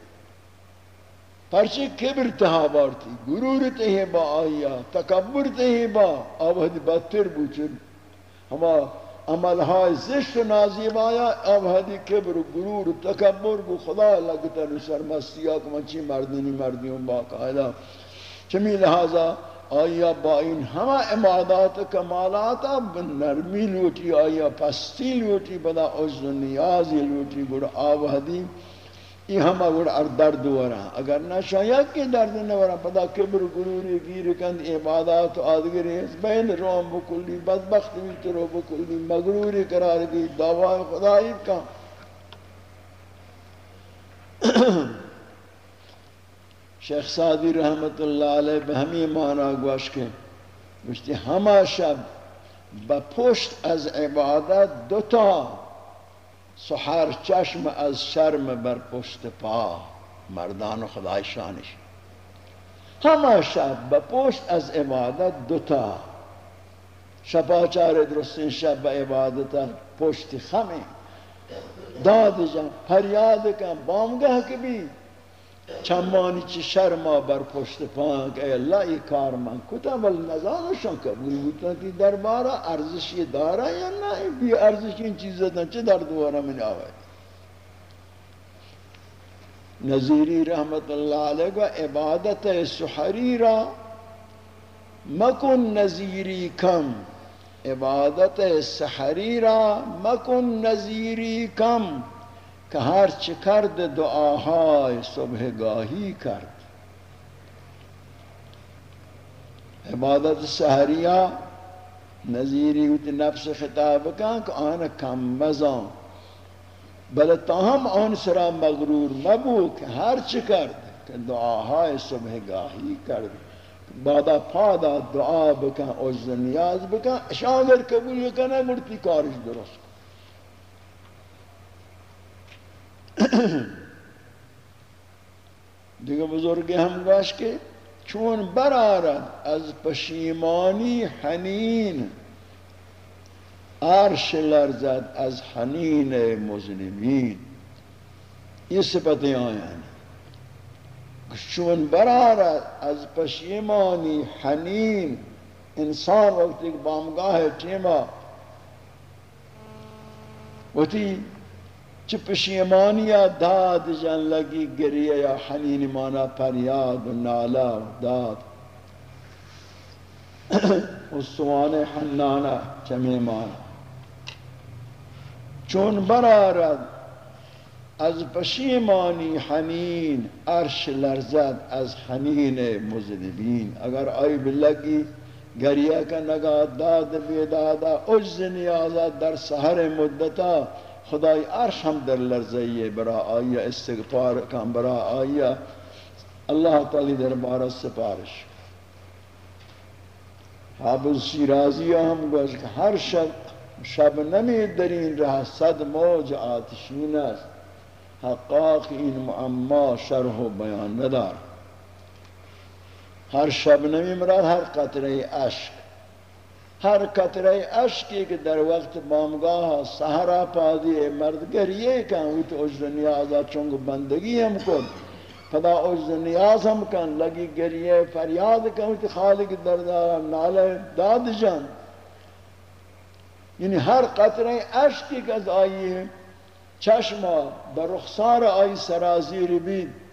پرچے کبر تہا بارتی گرور تہی با آیا، تکبر تہی با آباد بدتر بوچر ہما عمل های زشت و نازیب آیا اب کبر و گرور و تکبر بو خدا لگتا نسر مستیا که من چی مردنی مردیون با قائدہ چمی لحاظا آیا با این همه امادات کمالات نرمی لوٹی، آیا پستی لوٹی بدا عزن و نیازی لوٹی گر آب حدیم یہ ہم اگر ار درد ورا۔ اگر نہ شاید کہ درد نہ ورا، پدا کبر غروری گیر کند عبادات و آدگری بین روم بکلی، بدبخت بھی تو بکلی مغروری قرار دی دعوا خدای کا۔ شیخ سعدی رحمت اللہ علیہ بہمی مانا گوش کے۔ گوشتی ہما شب بپشت از عبادت دوتا۔ سحر چشم از شرم بر پشت پا مردان خدای شانش. همه شب به پشت از عبادت دوتا شبا چار درستین شب به عبادت پشت خمی داد جان پریاد کن بامگه که بی چمانی چی شرما بر پشت پانک ای اللہ ای کار من کتا ولی نزانشان قبول بودتا که دربارا ارزشی دارا یا نه بی ارزشی این چیز دن چه در دوارا من آوائد نظیری رحمت اللہ علیہ و عبادت سحری را مکن نظیری کم، عبادت سحری را مکن نظیری کم۔ که هر چه کرد دعاهای صبح گاهی کرد. عبادت سحریہ، نظیری ہوتی نفس خطاب کن کہ آن کم مزان. بل تاہم آن سرا مغرور مبو کہ ہر چه کرد کہ دعاهای صبح گاهی کرد. بادا پادا دعا بکن، عجز نیاز بکن شاگر قبول کنه مرتی کارش درست دیگه بزرگ هم باش که چون برارد از پشیمانی حنین عرش لرزد از حنین مظلمین. یہ صفتی آیان چون برارد از پشیمانی حنین انسان وقتی بامگاه تیما وقتی چ پشیمانیا داد جان لگی گریه یا حنین مانا پریاد و نالا و داد۔ استوان حنانا چمی مانا۔ چون برارد از پشیمانی حنین عرش لرزد از حنین مزدبین اگر آئی بلگی گریه کا نگاه داد بیدادا، عجز نیازا در سحر مدتا خدای عرش هم در لرزه برا آیا استغفار کن برا آیا. اللہ تعالی در بارا سپارش حافظ شیرازی هم گوش که هر شب شب نمی در این راه صد موج آتشین است. حقاق این معما شرح و بیان ندار. ہر شب نمی مراد ہر قطرے عشق هر قطره اشکی که در وقت بامگاه سهرا پادی مرد گریے کن تو عجر نیاز چونگ بندگی ہم کن. پدا عجر نیاز ہم کن لگی گریه فریاد کن اوت خالق دردار ناله داد جان. یعنی ہر قطره اشکی که از آیه ہے چشمہ برخصار آئی سرازیر بید.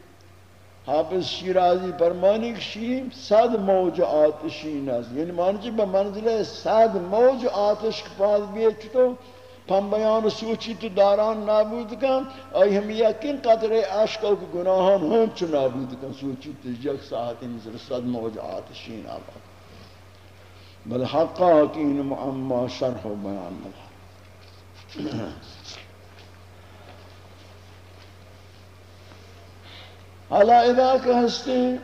حافظ شیرازی فرمانی کشیم صد موج آتشین است. یعنی معنی به منزل صد موج آتش که پاس بیه چطور پم بیان سوچی تو داران نابود کن. آئی ہم یقین قدر عشق و گناہان ہم چو نابود کن. سوچی تو یک ساعت نظر صد موج آتشین آباد بل حقا کی ان معما شرح و بیان ملا حالا اذا که هستی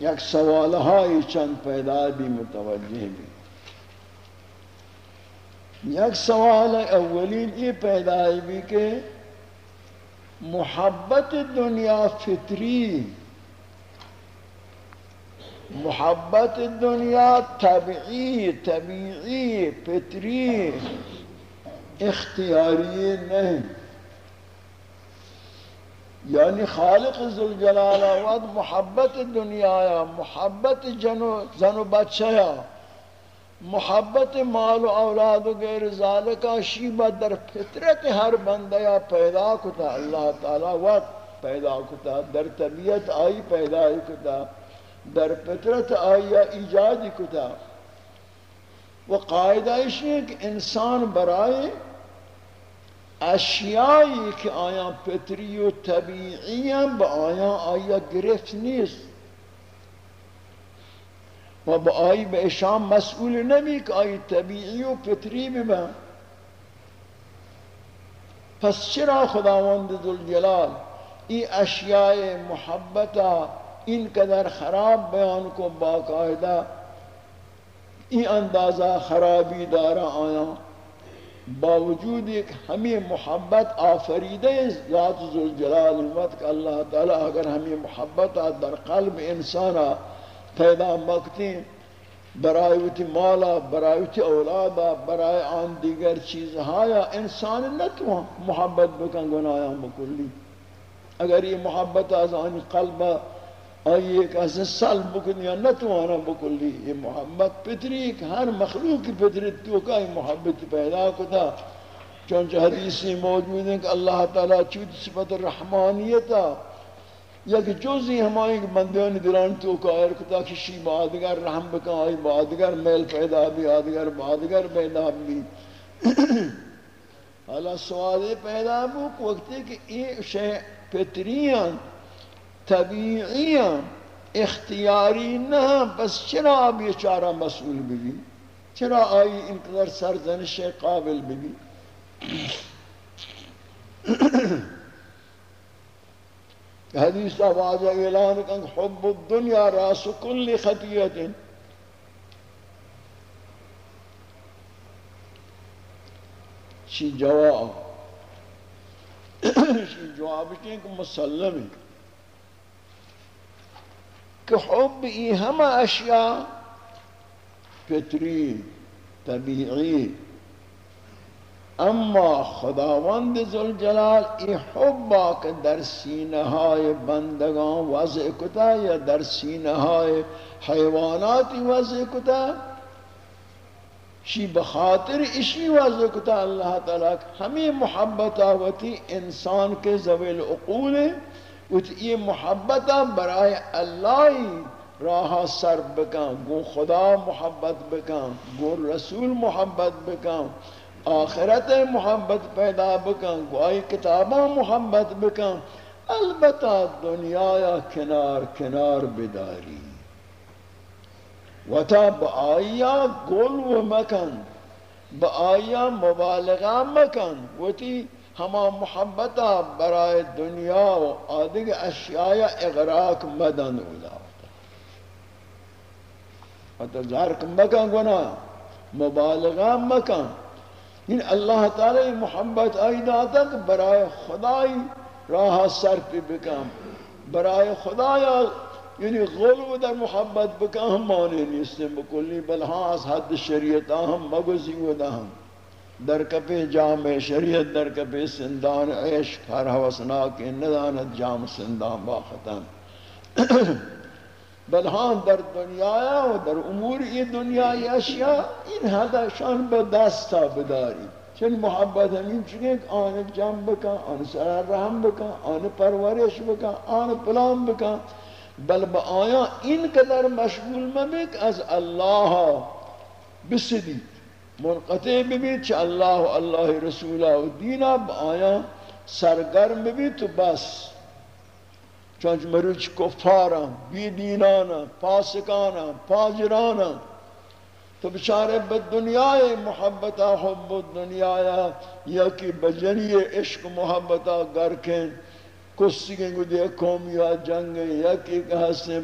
یک سوال های چند پیدا بھی متوجہ بھی یک سوال اولین یہ پیدا بھی کہ محبت دنیا فطری محبت دنیا طبعی طبیعی فطری اختیاری نہیں یعنی خالق ذوالجلال ود محبت دنیا یا، محبت زن و بچہ یا. محبت مال و اولاد و غیر ذالکا شیبہ در فطرت ہر بندہ یا پیدا کتا، اللہ تعالی وقت پیدا کتا، در طبیعت آئی پیدا کتا، در فطرت آئی ایجاد کتا. و قائدہ ہے کہ انسان برائے اشیائی کہ آیا پتری و طبیعی با آیا آیا گرفت نیست. و با آئی با اشام مسئول نمی کہ آئی طبیعی و پتری بھی پس چرا خداوند ذوالجلال ای اشیاء محبتا این قدر خراب بیان کو باقاعدہ ای اندازہ خرابی دارا آیا؟ باوجود ایک ہمیں محبت آفریدہ ذات ذوالجلال کہ اللہ تعالی اگر ہمیں محبت در قلب انسانا پیدا مکتی برایوتی مالا برایوتی اولادا برای آن دیگر چیزہایا انسان نتوان محبت بکن گنایا بکلی۔ اگر یہ محبت از آنی قلب آئی ایک ایسے سال بکن یا نتوانا بکلی یہ محبت پتری، ایک ہر مخلوق کی پتری تو کا یہ محبت پیدا کتا۔ چونچہ حدیثی موجود ہیں کہ اللہ تعالیٰ چوت صفت الرحمانیتا یا کہ جوزی ہمائی بندیان دلان تو کا آئر کتا کشی بادگر رحم بکا، آئی بادگر میل پیدا بھی، آدگر بادگر پیدا بھی۔ حالا سوال پیدا بھی وقتی کہ یہ شے پتریان طبیعی اختیاری نہ بس چرا چارہ مسئول بھی چرا آئی انقدر سرزنش قابل بھی حدیث واضح اعلان کہ حب الدنیا راس کل خطیت۔ چی جواب چی جواب کہ مسلم ہے حب ای ہم اشیاء فطری طبیعی أما خداوند ذوالجلال ای حبا کہ در سینہائے بندگان وضع کتا یا در حیواناتی وضع کتا. شی بخاطر اشی وضع کتا اللہ تعالیٰ ہمیں محبت انسان کے زویل ہیں این محبت هم برای الله راه سر بکن گو خدا محبت بکن گو رسول محبت بکن آخرت محبت پیدا بکن گو آئی کتابا محبت بکن. البتہ دنیا یا کنار کنار بداری. و تا با آیا گل و مکن با آیا مبالغا مکن. و تی ہما محبتا برائے دنیا و آدھگ اشیاء اغراق مدن اولا ہوتا ذارک مکن گنا مبالغہ مکن یعنی ان اللہ تعالی محبت آئیدہ تک برائے خدای راہ سر پہ بکم برائے خدایا یعنی غلو در محبت بکم ہم مانے نہیں اس نے بکلی بل ہاں از حد شریعتا ہم مگزی ودا ہم در کپی جام شریعت، در کپی سندان عشق، ہر حوثناک ندانت جام سندان با ختم بلہان در دنیا و در امور ای دنیا اشیاء، این حدا شان با دستا بداری۔ چن محبت ہمیں چکے آن جام بکا، آن سر رحم بکا، آن پرورش بکا، آن پلان بکا۔ بل با آیا این قدر مشغول مبک از اللہ بسدید منقطع بھی چھ اللہ و اللہ رسولہ و دینہ آیا، سرگرم بھی تو بس. چونچ مروچ کفارا بی دینانا پاسکانا، پاجرانا. تو بچارے بدنیا محبتا حب الدنیا یا کی بجنی عشق محبتا گرکیں کسی کے گو دے قوم یا جنگ یا کی کہا سے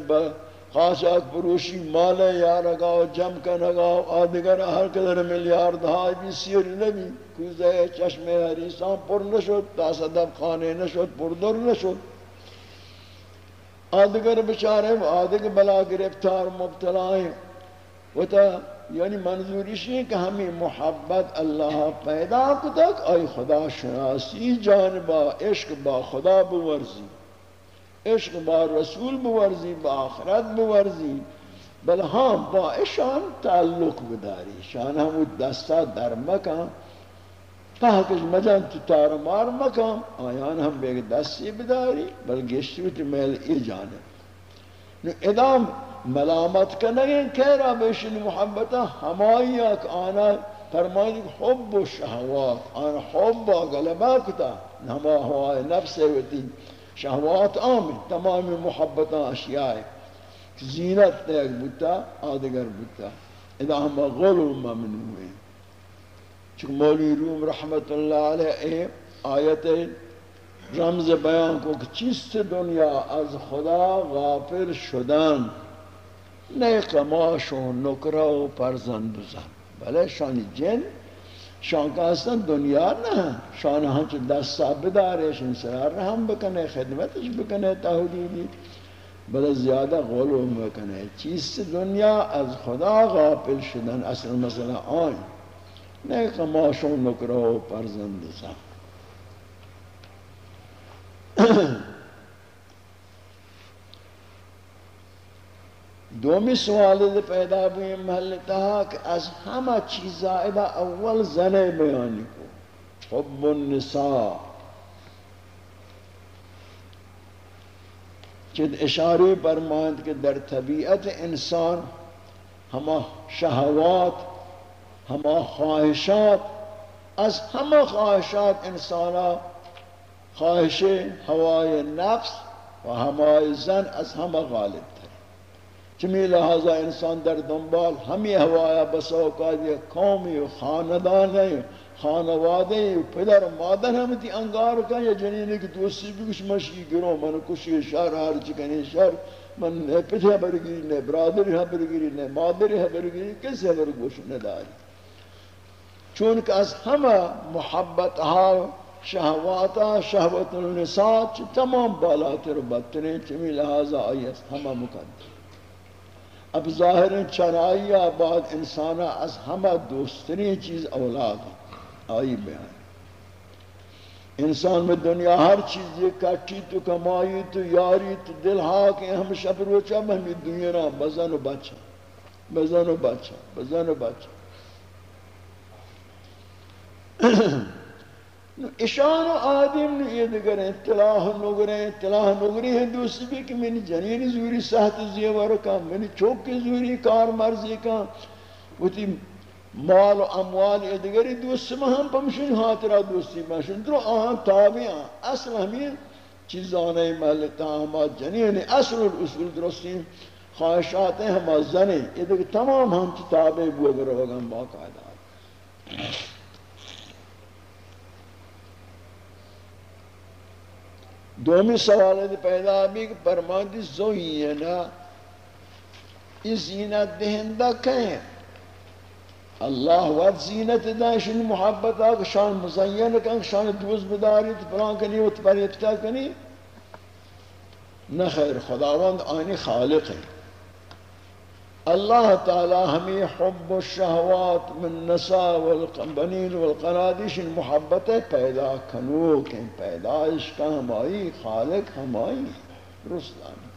خاصاک پروشی مال یا رگاو جم کا نگاو آدگر ہر قدر ملیارد ہائی بھی سیر نبی، کوزے چشم حریسان پر نشد تا صدب خانے نشد پر در نشد۔ آدگر بچارے و آدگر بلا گرفتار مبتلا ہیں۔ وہ تا یعنی منظوریش ہے کہ ہمیں محبت اللہ پیدا کتک، آئی خدا شناسی جانبا، عشق با خدا بورزی۔ عشق با رسول بورزی با آخرت بورزی بل ہاں با اشان تعلق بداری. شان ہم دستا در مکان. تاکش مجان تو تار مار مکان. آیان ہم بیگ دستی بداری. بل گشتوت میل ای جانب نو ادام ملامت کنگیں کہرا بیشن محبتا ہمائی اک آنا فرمائیں حب و شہوات آنا حب و غلبہ کتا. ہما ہوائے نفس ہوتی شہوات عام تمام محبت اشیاء زینت تیک بتا آدگر بتا اذا ہم غلو ممن ہوئے چکہ مولی روم رحمت اللہ علیہ آیت رمز بیان کو کہ چیست دنیا از خدا غافل شدن؟ نئے قماش و نکرہ و پرزند و زن بلے شانی جن شان کاستن دنیا نه. شان هم چه دست صاحب بدارش انسرار هم بکنه خدمتش بکنه تا حدودی بلا زیاده غلوم بکنه. چیست دنیا؟ از خدا غافل شدن. اصل مثلا آن. نه کماشون نکره و پرزند سم دومی سوال پیدا بوی محل تها که از همه چیزا اول زنه بیانی کو. حب النساء. چند اشاره برماند که در طبیعت انسان ہما شهوات ہما خواہشات از ہما خواہشات انسانا خواهش ہوای نفس و همه زن از ہما غالب. چمی لہذا انسان در دنبال ہمی ہوایا بسوکات یہ جی، قومی و خاندان ہے خانوادے پدر مادر ہم تی انگار کا یا جنینے کی دوستی بھی کچھ مشکی گرو من کشی شہر ہر چکنے شہر من نے پتہ برگیری نے برادر ہے برگیری نے مادر ہے برگیری کس ہے برگوش نداری چونکہ از ہمہ محبت ہا شہواتا شہوت النساء تمام بالاتر بدترین چمی لہذا آئیس ہمہ مقدر اب ظاہر چرائی بعد انسانا از ہمہ دوستری چیز اولاد آئی بیان۔ انسان میں دنیا ہر چیز یہ کٹی تو کمائی تو یاری تو دل ہاک ہم شب روچا ہمیں دنیا بزن و بچا بزن و بچا بزن و بچا اشان و آدم نے یہ دیگر اطلاح نگرے اطلاح نگرے ہیں دوسری بھی کہ میں نے جنین زوری سہت زیور کا میں نے چوک زوری، کار مرزی کا۔ وہ تھی مال و اموال یہ دیگر دوست میں ہم پمشن حاطرہ دوستی مشن درو آہاں تابعاں، اصل ہمیں چیزانے ملتا ہما جنین اصل الاصول درستی، خواہشات ہیں ہما زنے یہ دیگر تمام ہم تابع بوگر ہوگا باقاعدہ۔ دومی سوال پیدا بھی کہ پرماندی زوینا یہ زینت دہندہ کہیں اللہ وقت زینت داشن محبت آگا شان مزین کن شان دوز بداری تپران کنی و تپریتتا کنی؟ نہ خیر، خداوند آنی خالق ہے۔ اللہ تعالی ہمیں حب الشہوات من نساء والبنین والقنادش محبت پیدا کنوک ہیں پیدائش کا ہمائی خالق ہمائی رسلانی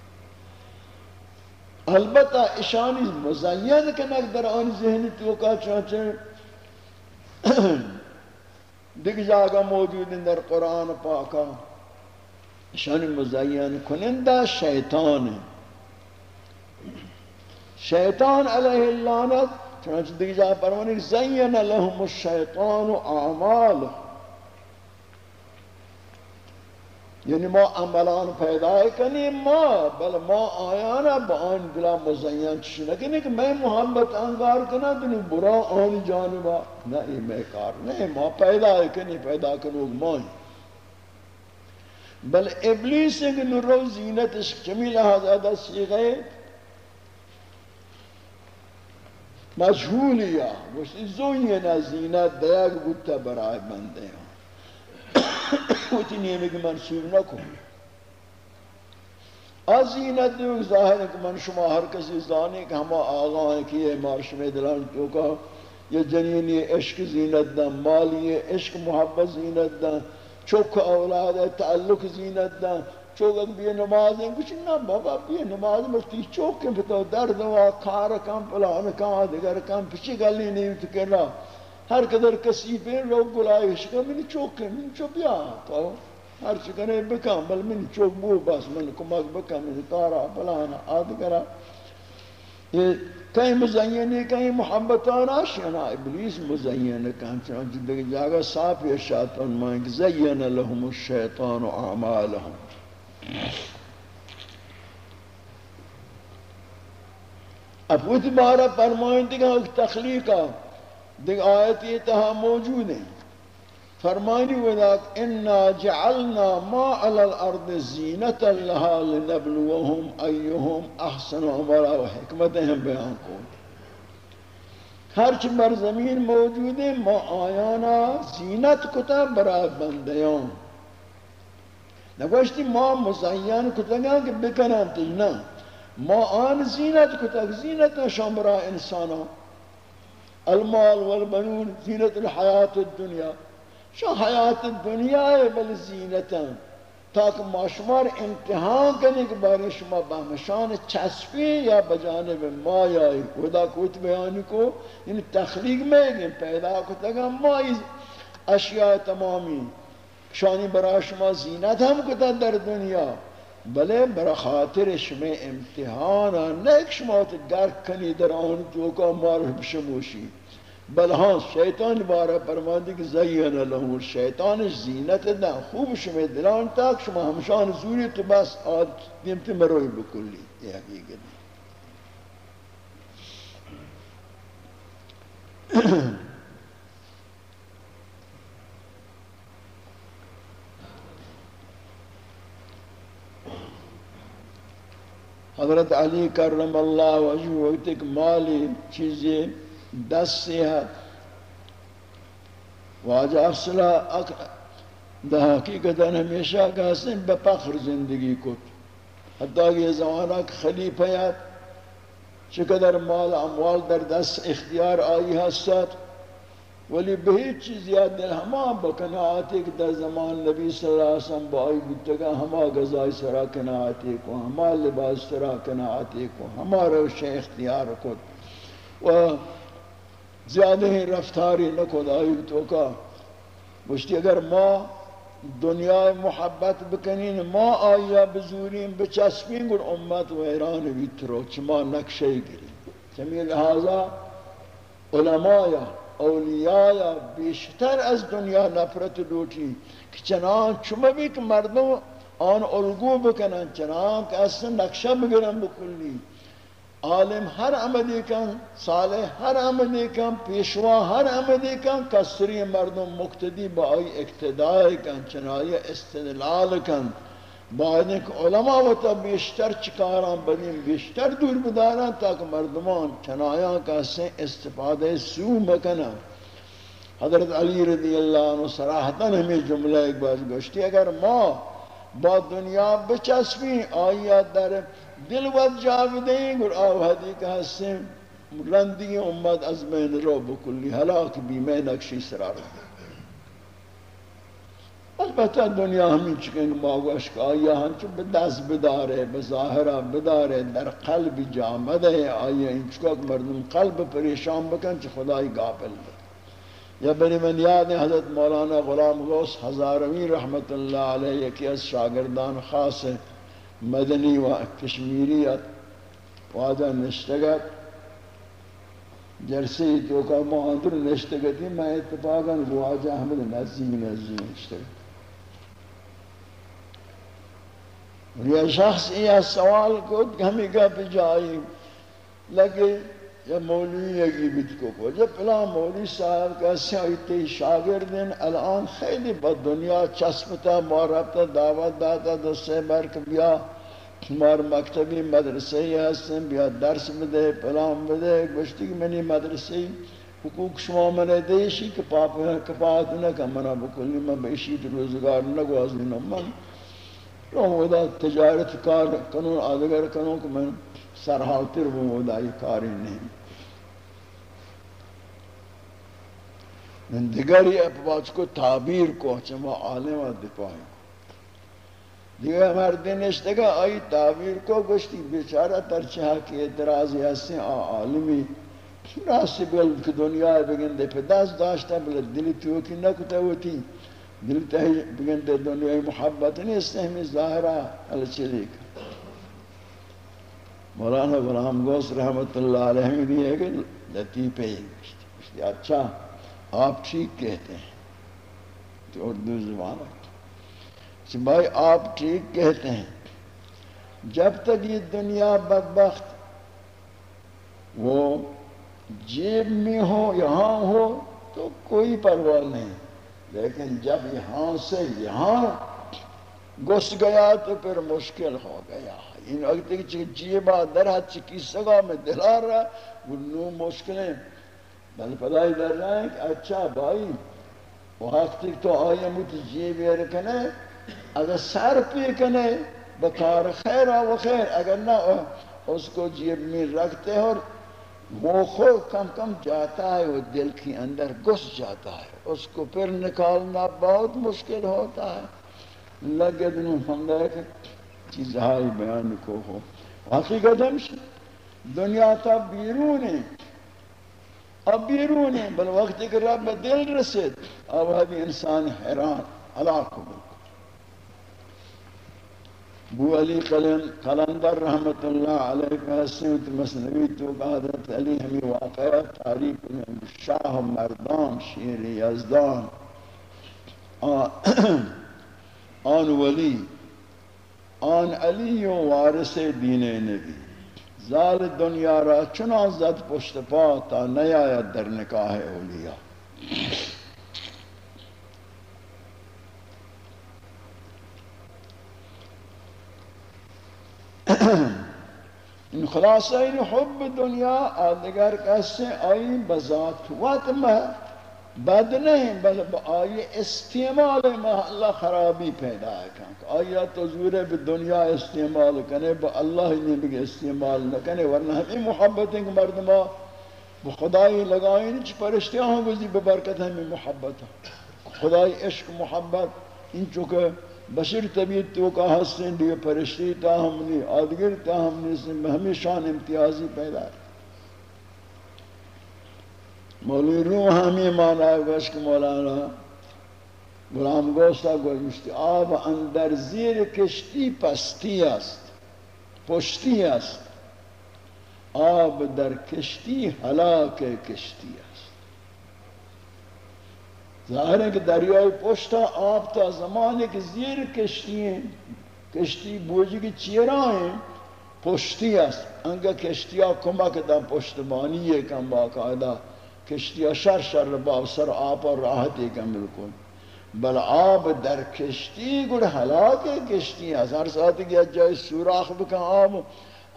البتہ اشانی مزین کنک در آن ذہنی توکا چاچے دیکھ جاگا موجود در قرآن پاکا اشانی مزین کنندہ شیطان ہے شیطان علیہ اللعنت، چنانچہ دیکھ جا پرمانی زین لهم الشیطان اعمال. یعنی ما عملان پیدا کنی، ما، بل ما آیانا، با آن دلا مزین چشی نکنی کہ میں محبت انگار کنا دنی برا آن جانبا. نہیں میں کار نہیں ما پیدا کنی، پیدا کنو مائی بل ابلیس اگر نرو زینت اس چمی لحاظ ادا مجهولی ها وشتی از نزینه دیگ بود تا برای بنده ها وقتی نیمه که منصوب نکن. از زینت دیگ ظاهر که من شما هر کسی زانی که همه آقا که یه مارش میدلان تو که یه جنینی عشق زینت دن مالی عشق محبت زینت دن چوک اولاد تعلق زینت دن چوک بھی نماز ہیں، کچھ نہ، بابا بھی نماز مرتی چوک کے بتاؤ درد ہوا کار کم پلان کم دیگر کم پچھی گلی نہیں تو کہنا، ہر قدر کسی پہ لوگ گلائے عشق منی چوک کے منی چوک بیا، تو ہر چکنے بکم بل منی چوک بو، بس من کمک بکم منی کارا پلانا آد یہ کہیں مزینی کہیں محبتان آشینا ابلیس مزین، کہیں چنانچہ دیکھ جاگا، صاف یا شیطان مائیں کہ زین لهم الشیطان اعمالهم اب وہ بارہ فرمائیں دیکھ تخلیقہ دیکھ آیت یہ تہا موجود ہے۔ فرمانی وذاك انا جعلنا ما على الارض زینتا لها لنبلوهم ایهم احسن عمرا و حکمتهم بیان کو۔ ہرچ بر زمین موجود ہے، ما آیانا زینت کتا برای بندیان نگوشتی ما مزین کتگن که بکنن تی نه. ما آن زینت کتگ زینت نشان برا انسانا. المال والبنون زینت الحیات الدنیا. شان حیات الدنیا بل زینتا تاک ما شمار امتحان کنی که باری شما به مشان چسفی یا بجانب ما یا خدا کوت بیانی کو یعنی تخلیق میں پیدا کتگم ما اشیاء تمامی. شانی برای شما زینت هم کتن در دنیا. بله برای خاطر شما امتحان نه که شما درک کنی در آن جوکا مار بشموشی. بل ها شیطان بارا پرمانده که زیان لهم. شیطانش زینت نه خوب شما دلان تاک شما همشان زوری تو بس آد دیمت مروی بکلی. یه حقیقت. حضرت علی کرم اللہ وجہ وقت ایک مالی چیزیں دست صحت۔ واجہ افصلہ دا حقیقتا ہمیشہ کہاستے ہیں بپخر زندگی کت۔ حتیٰ کہ یہ زمانہ خلیفیت چقدر مال اموال در دست اختیار آئی حسد۔ ولی بہت چیز یاد دل ہما بکناعتی کہ در زمان نبی صلی اللہ علیہ وسلم با آئی گتگا ہما غذائی سرا کناعتی کو ہما لباس سرا کناعتی کو ہما روش اختیار کت و زیادہ رفتاری نکن آئی تو کا مشتی اگر ما دنیا محبت بکنین، ما آیا بزورین، بچسبین گر امت و ایران بیترو چما نقشے گری چمی لہذا علماء اولیاء بیشتر از دنیا نفرت لوٹی کہ چنان چما بھی کہ مردم آن الگو بکنن، چنان کہ اصلا نقشہ بگرن بکلی عالم ہر عملی کن، صالح ہر عملی کن، پیشوا ہر عملی کن، کسری مردم مقتدی با آئی اقتدائی کن چنائی استدلال کن. بعد ایک علماء و تا بیشتر چکاران بدیم بیشتر دور بداران تاک مردمان چنایان کا سے استفادہ سو مکنن حضرت علی رضی اللہ عنہ صراحتاً ہمیں جملہ ایک باز گوشتی اگر ما با دنیا بچسبی آیات در دل ود جاودیں گر آوہدی کا حسن رندی امت از بین رو بکلی حلاک بھی میں نقشی سرار دیں البتہ دنیا ہمیں چکن باگوش کا آیا ہنچو بدست بدارے بظاہرہ بدارے در قلب جامد ہے آیا انچکا مردم قلب پریشان بکن چھ خدای گافل بکن یا بنی من یاد حضرت مولانا غلام غوث ہزاروی رحمت اللہ علیہ یکی از شاگردان خاص مدنی و کشمیریت واجہ نشتگت جرسی تو کا مہاندر نشتگتی میں اتفاقا واجہ احمد نزی نزی نشتگت یہ شخص یہ سوال کو ہمیں گا پہ جائی۔ لگے یا مولوی یکی بیت کو کو جب پلا مولوی صاحب کا سیائی شاگردین الان خیلی با دنیا چسبتا ماربتا دعوت داتا، دستے برک بیا شمار مکتبی مدرسے ہی ہستن، بیا درس بدے پلام بدے، گوشتی کہ منی مدرسے حقوق شما من دیشی کہ پاپ کپات نہ کہ منا بکلی میں بیشی روزگار نہ گوازی نہ من ودا تجارت کار کنون آدگر کنون کہ من سرحالتر وہ ودا یہ کاری نہیں۔ من دیگری اپواز کو تعبیر کو اچھا چما عالم و دفاعی دیگر مردی نشتے گا آئی تعبیر کو گشتی بیچارہ ترچہ کی اعتراض اعتراضی ہستے عالمی۔ راست بل که دنیا بگنده پی دست داشته بل دلی تو کی نکته ہوتی۔ دل ته بگنده دنیا محبت نیست ہمیں ظاہرہ الچلی کا مولانا غلام گوس رحمت اللہ علیہ میں بھی ہے کہ لطیفے ہی اچھا آپ ٹھیک کہتے ہیں۔ تو اردو زبان ہے۔ اچھا بھائی، آپ ٹھیک کہتے ہیں۔ جب تک یہ دنیا بدبخت وہ جیب میں ہو، یہاں ہو، تو کوئی پرواہ نہیں۔ لیکن جب یہاں سے یہاں گس گیا تو پھر مشکل ہو گیا۔ ان وقت کی جیبا در حد چکی سگا میں دلا رہا، وہ نو مشکلیں۔ بل پدائی در رہا ہے کہ اچھا بھائی، وقت تو آئی مت جیب رکھنے اگر سر پی کنے بکار خیر و خیر اگر نہ اس کو جیب میں رکھتے اور موخو کم کم جاتا ہے، وہ دل کے اندر گس جاتا ہے۔ اس کو پھر نکالنا بہت مشکل ہوتا ہے۔ لگے دن ہمیں چیز بیان کو ہو۔ حقیقت ہمشہ دنیا تا بیرون ہے۔ اب بیرون ہے۔ بل وقت کے رب دل رسید۔ اب ابھی انسان حیران، ہلاک ہو بو علی قلم قلندر رحمت اللہ علیہ کا حسنت مسنوی تو حضرت علی ہمیں واقعہ تاریخ میں شاہ مردان شیر یزدان آن ولی آن علی و وارث دین نبی زال دنیا را چنان زد پشت پا تا نیاید در نکاح اولیاء ان خلاصہ این یعنی حب دنیا آدگر کسی آئی بذات وقت میں؟ بد نہیں، بل آئی استعمال میں اللہ خرابی پیدا ہے کہ آئی تو زورے دنیا استعمال کنے با اللہ نے بھی استعمال نہ کنے ورنہ ہمیں محبت ہیں کہ مردمہ خدای لگائیں چھ پرشتیاں ہوں گزی ببرکت ہمیں محبت ہاں۔ خدای عشق، محبت، ان چکے بشیر طبیعت تو کا هستن دیگه پرشتی تا هم نی آدگر تا هم نیستن به شان امتیازی پیدا مولی روح همی مانا گوش کہ مولانا غلام گوستا گوشتی آب اندر زیر کشتی پستی است پشتی است. آب در کشتی هلاک کشتی ظاہر ہے کہ دریائے پوشتا آپ تا زمانے کے زیر کشتی ہیں، کشتی بوجی کی چیرہ ہیں، پشتی ہے انگا کشتی کشتیا کمک دا پشتبانی ہے کم باقاعدہ کشتیا شر شر باب سر آپ اور راحت ہے کم بالکل۔ بل آب در کشتی گڑ حلاک ہے کشتی ہے ہر ساتھ گیا جائے سوراخ بکن آب۔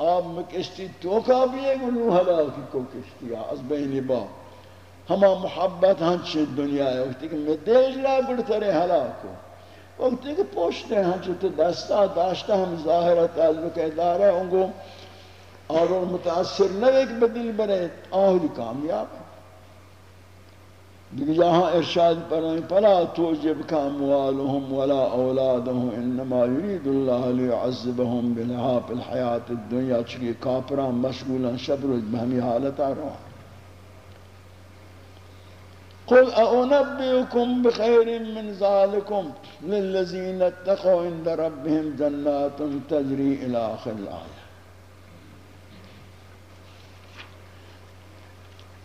آب میں کشتی توکا بھی ہے گڑ حلاکی کو کشتی ہے از بین باب ہما محبت ہنچ دنیا ہے، وقتی کہ میں دل لا بڑھترے ہلاکو وقتی کہ پوشتے ہیں ہنچ تو دستا داشتا ہم ظاہرہ تعلق ادارہ ہوں گو۔ اور متاثر نہ ایک بدل بنے آہلی کامیاب ہے دیکھ جہاں ارشاد پرائیں پلا توجب کا اموالهم ولا اولادهم انما يريد الله ليعذبهم بلحاف الحیات الدنیا چکی کافران مشغولا شبر بہمی حالت آ قل أنبئكم بخير من ذلكم للذين اتقوا عند ربهم جنات تجري إلى آخر الآية.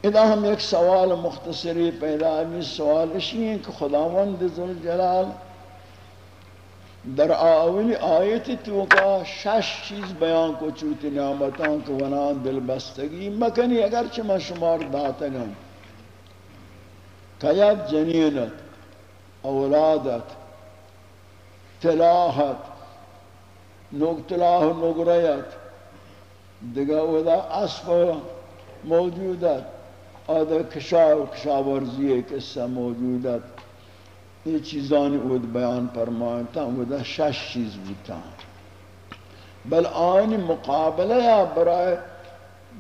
إذا ہم ایک سوال مختصری پیدا ہے سوال اسی ہے کہ خداوند ذوالجلال در آولی آیت تو کا شش چیز بیان کو چوتی نعمتان کو ونان دل بستگی مکنی اگرچہ میں شمار داتا گم طلب جنينك أولادك تلاحت نوق تلاه نقريت دقا وذا أصفى موجودات هذا کشاو کشاورزی قصه موجودت یہ چیزانی اود بیان فرمایتا ودا شش چیز بودتا بل آن مقابله یا برای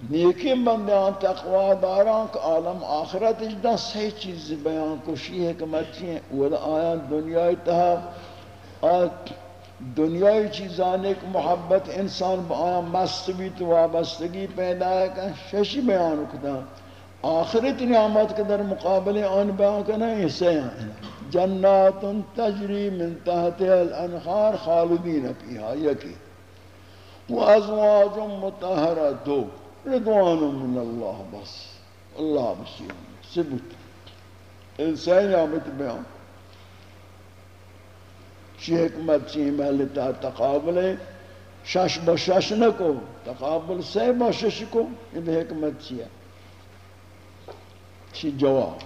نیکی بندیان تقوی داران کہ عالم آخرت اجدا سی چیز بیان کشی حکمت چیئے اودا آیان دنیای تہا آت دنیای چیزان ایک محبت انسان با آیا مست بھی تو وابستگی پیدا ہے کہ ششی بیان کتا آخرت نعمت کے در مقابلے آن بیان کرنا اسے ہیں۔ جنات تجری من تحت الانخار خالدین پیہا یکی وازواج متحرتو رضوان من اللہ بس اللہ بسیم ثبت انسان نعمت بیان چی حکمت چی محلتا تقابل شش با شش نکو تقابل سی با شش کو یہ حکمت چی ہے چی جواب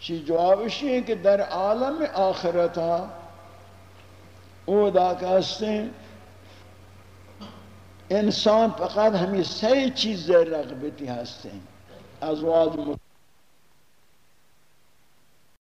چی جواب اسی ہے کہ در عالم آخرتا او دا کہستے ہیں انسان فقط همین سه چیز رغبتی هستند از واز